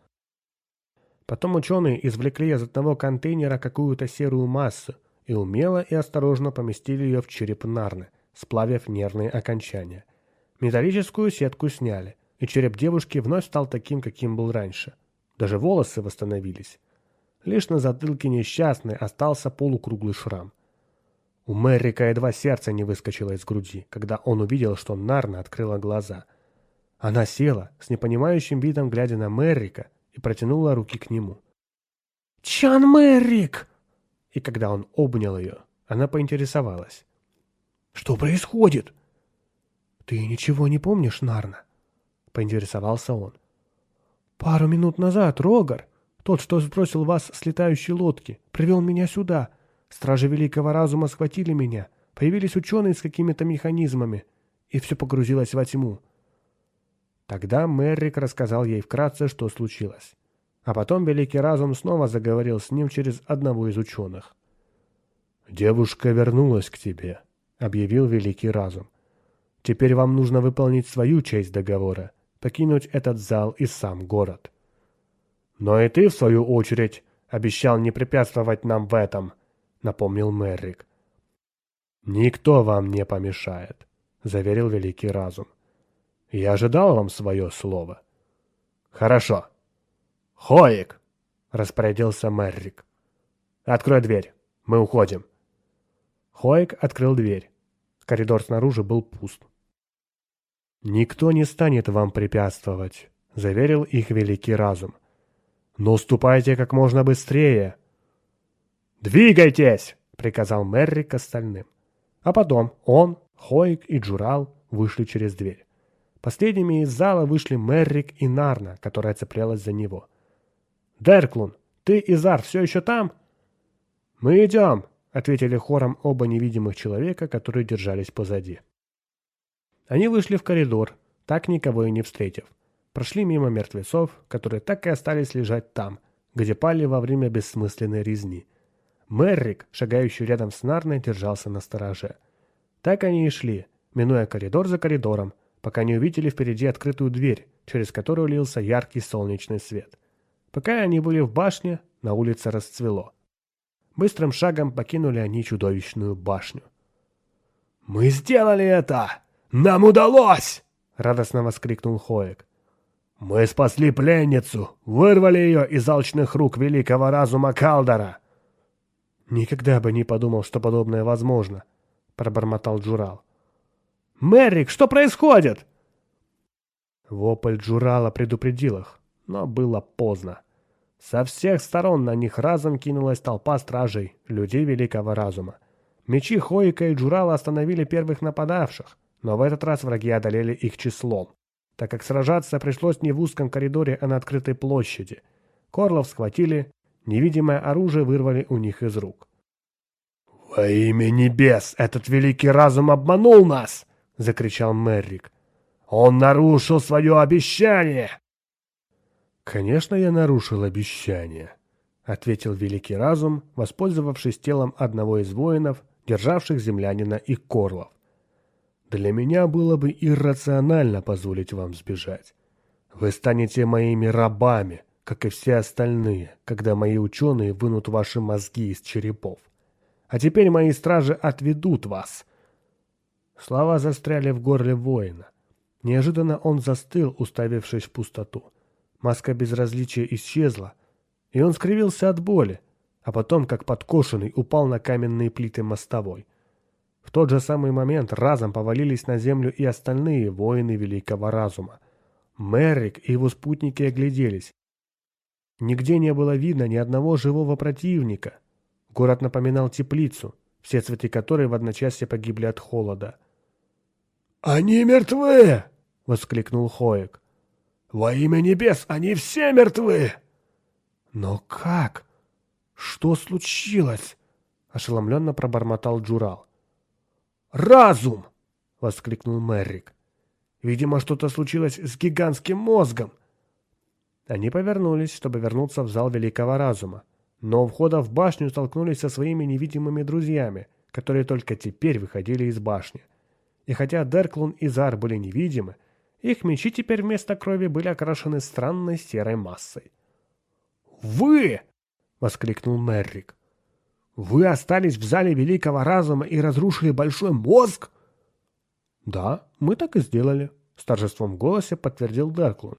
Потом ученые извлекли из одного контейнера какую-то серую массу и умело и осторожно поместили ее в череп Нарны, сплавив нервные окончания. Металлическую сетку сняли, и череп девушки вновь стал таким, каким был раньше. Даже волосы восстановились. Лишь на затылке несчастной остался полукруглый шрам. У Мэрика едва сердце не выскочило из груди, когда он увидел, что Нарна открыла глаза. Она села, с непонимающим видом глядя на Мэрика, и протянула руки к нему. «Чан Мэрик!» И когда он обнял ее, она поинтересовалась. «Что происходит?» «Ты ничего не помнишь, Нарна?» Поинтересовался он. «Пару минут назад Рогар, тот, что сбросил вас с летающей лодки, привел меня сюда. Стражи Великого Разума схватили меня. Появились ученые с какими-то механизмами. И все погрузилось во тьму. Тогда Меррик рассказал ей вкратце, что случилось. А потом Великий Разум снова заговорил с ним через одного из ученых. «Девушка вернулась к тебе», — объявил Великий Разум. «Теперь вам нужно выполнить свою часть договора, покинуть этот зал и сам город». «Но и ты, в свою очередь, обещал не препятствовать нам в этом», — напомнил Меррик. «Никто вам не помешает», — заверил Великий Разум. Я ожидал вам свое слово. Хорошо. Хоик, распорядился Меррик. Открой дверь. Мы уходим. Хоик открыл дверь. Коридор снаружи был пуст. «Никто не станет вам препятствовать», — заверил их великий разум. «Но ступайте как можно быстрее». «Двигайтесь!» — приказал Меррик остальным. А потом он, Хоик и Джурал вышли через дверь. Последними из зала вышли Меррик и Нарна, которая цеплялась за него. «Дерклун, ты и Зар все еще там?» «Мы идем», — ответили хором оба невидимых человека, которые держались позади. Они вышли в коридор, так никого и не встретив. Прошли мимо мертвецов, которые так и остались лежать там, где пали во время бессмысленной резни. Меррик, шагающий рядом с Нарной, держался на стороже. Так они и шли, минуя коридор за коридором, пока не увидели впереди открытую дверь, через которую лился яркий солнечный свет. Пока они были в башне, на улице расцвело. Быстрым шагом покинули они чудовищную башню. «Мы сделали это! Нам удалось!» — радостно воскликнул Хоек. «Мы спасли пленницу, вырвали ее из алчных рук великого разума Калдора!» «Никогда бы не подумал, что подобное возможно», — пробормотал Джурал. «Мэрик, что происходит?» Вопль Джурала предупредил их, но было поздно. Со всех сторон на них разом кинулась толпа стражей, людей великого разума. Мечи Хоика и Джурала остановили первых нападавших, но в этот раз враги одолели их числом, так как сражаться пришлось не в узком коридоре, а на открытой площади. Корлов схватили, невидимое оружие вырвали у них из рук. «Во имя небес! Этот великий разум обманул нас!» — закричал Меррик. «Он нарушил свое обещание!» «Конечно, я нарушил обещание», — ответил Великий Разум, воспользовавшись телом одного из воинов, державших землянина и корлов. «Для меня было бы иррационально позволить вам сбежать. Вы станете моими рабами, как и все остальные, когда мои ученые вынут ваши мозги из черепов. А теперь мои стражи отведут вас» Слова застряли в горле воина. Неожиданно он застыл, уставившись в пустоту. Маска безразличия исчезла, и он скривился от боли, а потом, как подкошенный, упал на каменные плиты мостовой. В тот же самый момент разом повалились на землю и остальные воины Великого Разума. Меррик и его спутники огляделись. Нигде не было видно ни одного живого противника. Город напоминал теплицу, все цветы которой в одночасье погибли от холода. «Они мертвы!» — воскликнул Хоек. «Во имя небес, они все мертвы!» «Но как? Что случилось?» — ошеломленно пробормотал Джурал. «Разум!» — воскликнул Меррик. «Видимо, что-то случилось с гигантским мозгом!» Они повернулись, чтобы вернуться в зал Великого Разума, но у входа в башню столкнулись со своими невидимыми друзьями, которые только теперь выходили из башни. И хотя Дерклун и Зар были невидимы, Их мечи теперь вместо крови были окрашены странной серой массой. «Вы!» — воскликнул Меррик. «Вы остались в зале Великого Разума и разрушили Большой Мозг?» «Да, мы так и сделали», — с торжеством в голосе подтвердил Дарклун.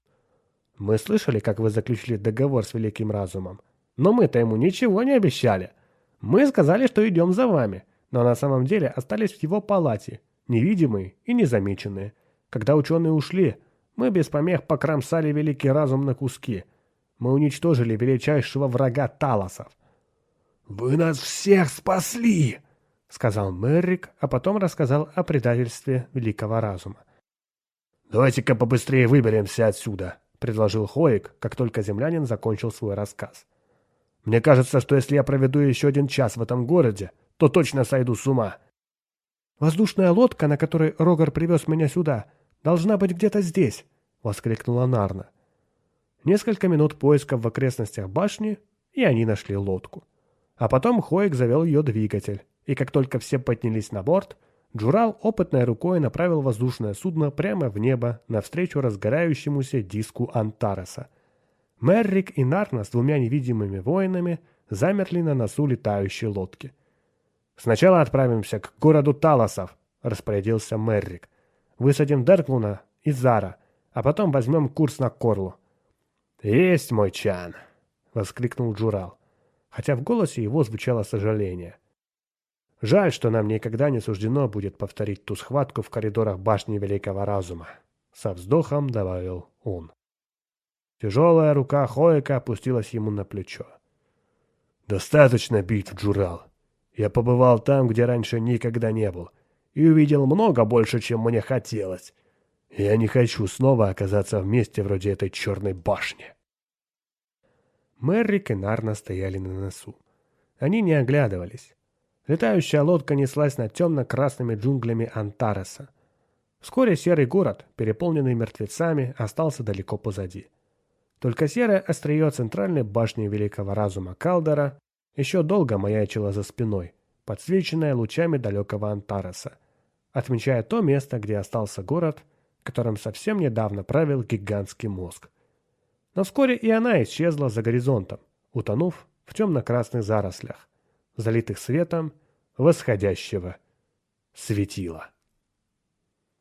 «Мы слышали, как вы заключили договор с Великим Разумом, но мы-то ему ничего не обещали. Мы сказали, что идем за вами, но на самом деле остались в его палате, невидимые и незамеченные. Когда ученые ушли, мы без помех покромсали Великий Разум на куски. Мы уничтожили величайшего врага Талосов. «Вы нас всех спасли!» — сказал Меррик, а потом рассказал о предательстве Великого Разума. «Давайте-ка побыстрее выберемся отсюда», — предложил Хоик, как только землянин закончил свой рассказ. «Мне кажется, что если я проведу еще один час в этом городе, то точно сойду с ума». «Воздушная лодка, на которой Рогар привез меня сюда, должна быть где-то здесь», — воскликнула Нарна. Несколько минут поисков в окрестностях башни, и они нашли лодку. А потом Хоик завел ее двигатель, и как только все поднялись на борт, Джурал опытной рукой направил воздушное судно прямо в небо навстречу разгорающемуся диску Антареса. Меррик и Нарна с двумя невидимыми воинами замерли на носу летающей лодки. «Сначала отправимся к городу Талосов», — распорядился Меррик. «Высадим Дерклуна и Зара, а потом возьмем курс на Корлу». «Есть мой чан!» — воскликнул Джурал хотя в голосе его звучало сожаление. «Жаль, что нам никогда не суждено будет повторить ту схватку в коридорах башни Великого Разума», — со вздохом добавил он. Тяжелая рука Хоека опустилась ему на плечо. «Достаточно битв, Джурал. Я побывал там, где раньше никогда не был, и увидел много больше, чем мне хотелось. Я не хочу снова оказаться в месте вроде этой черной башни». Меррик и Нарна стояли на носу. Они не оглядывались. Летающая лодка неслась над темно-красными джунглями Антареса. Вскоре серый город, переполненный мертвецами, остался далеко позади. Только серое острие центральной башни Великого Разума Калдера еще долго маячило за спиной, подсвеченное лучами далекого Антареса, отмечая то место, где остался город, которым совсем недавно правил гигантский мозг. Но вскоре и она исчезла за горизонтом, утонув в темно-красных зарослях, залитых светом восходящего светила.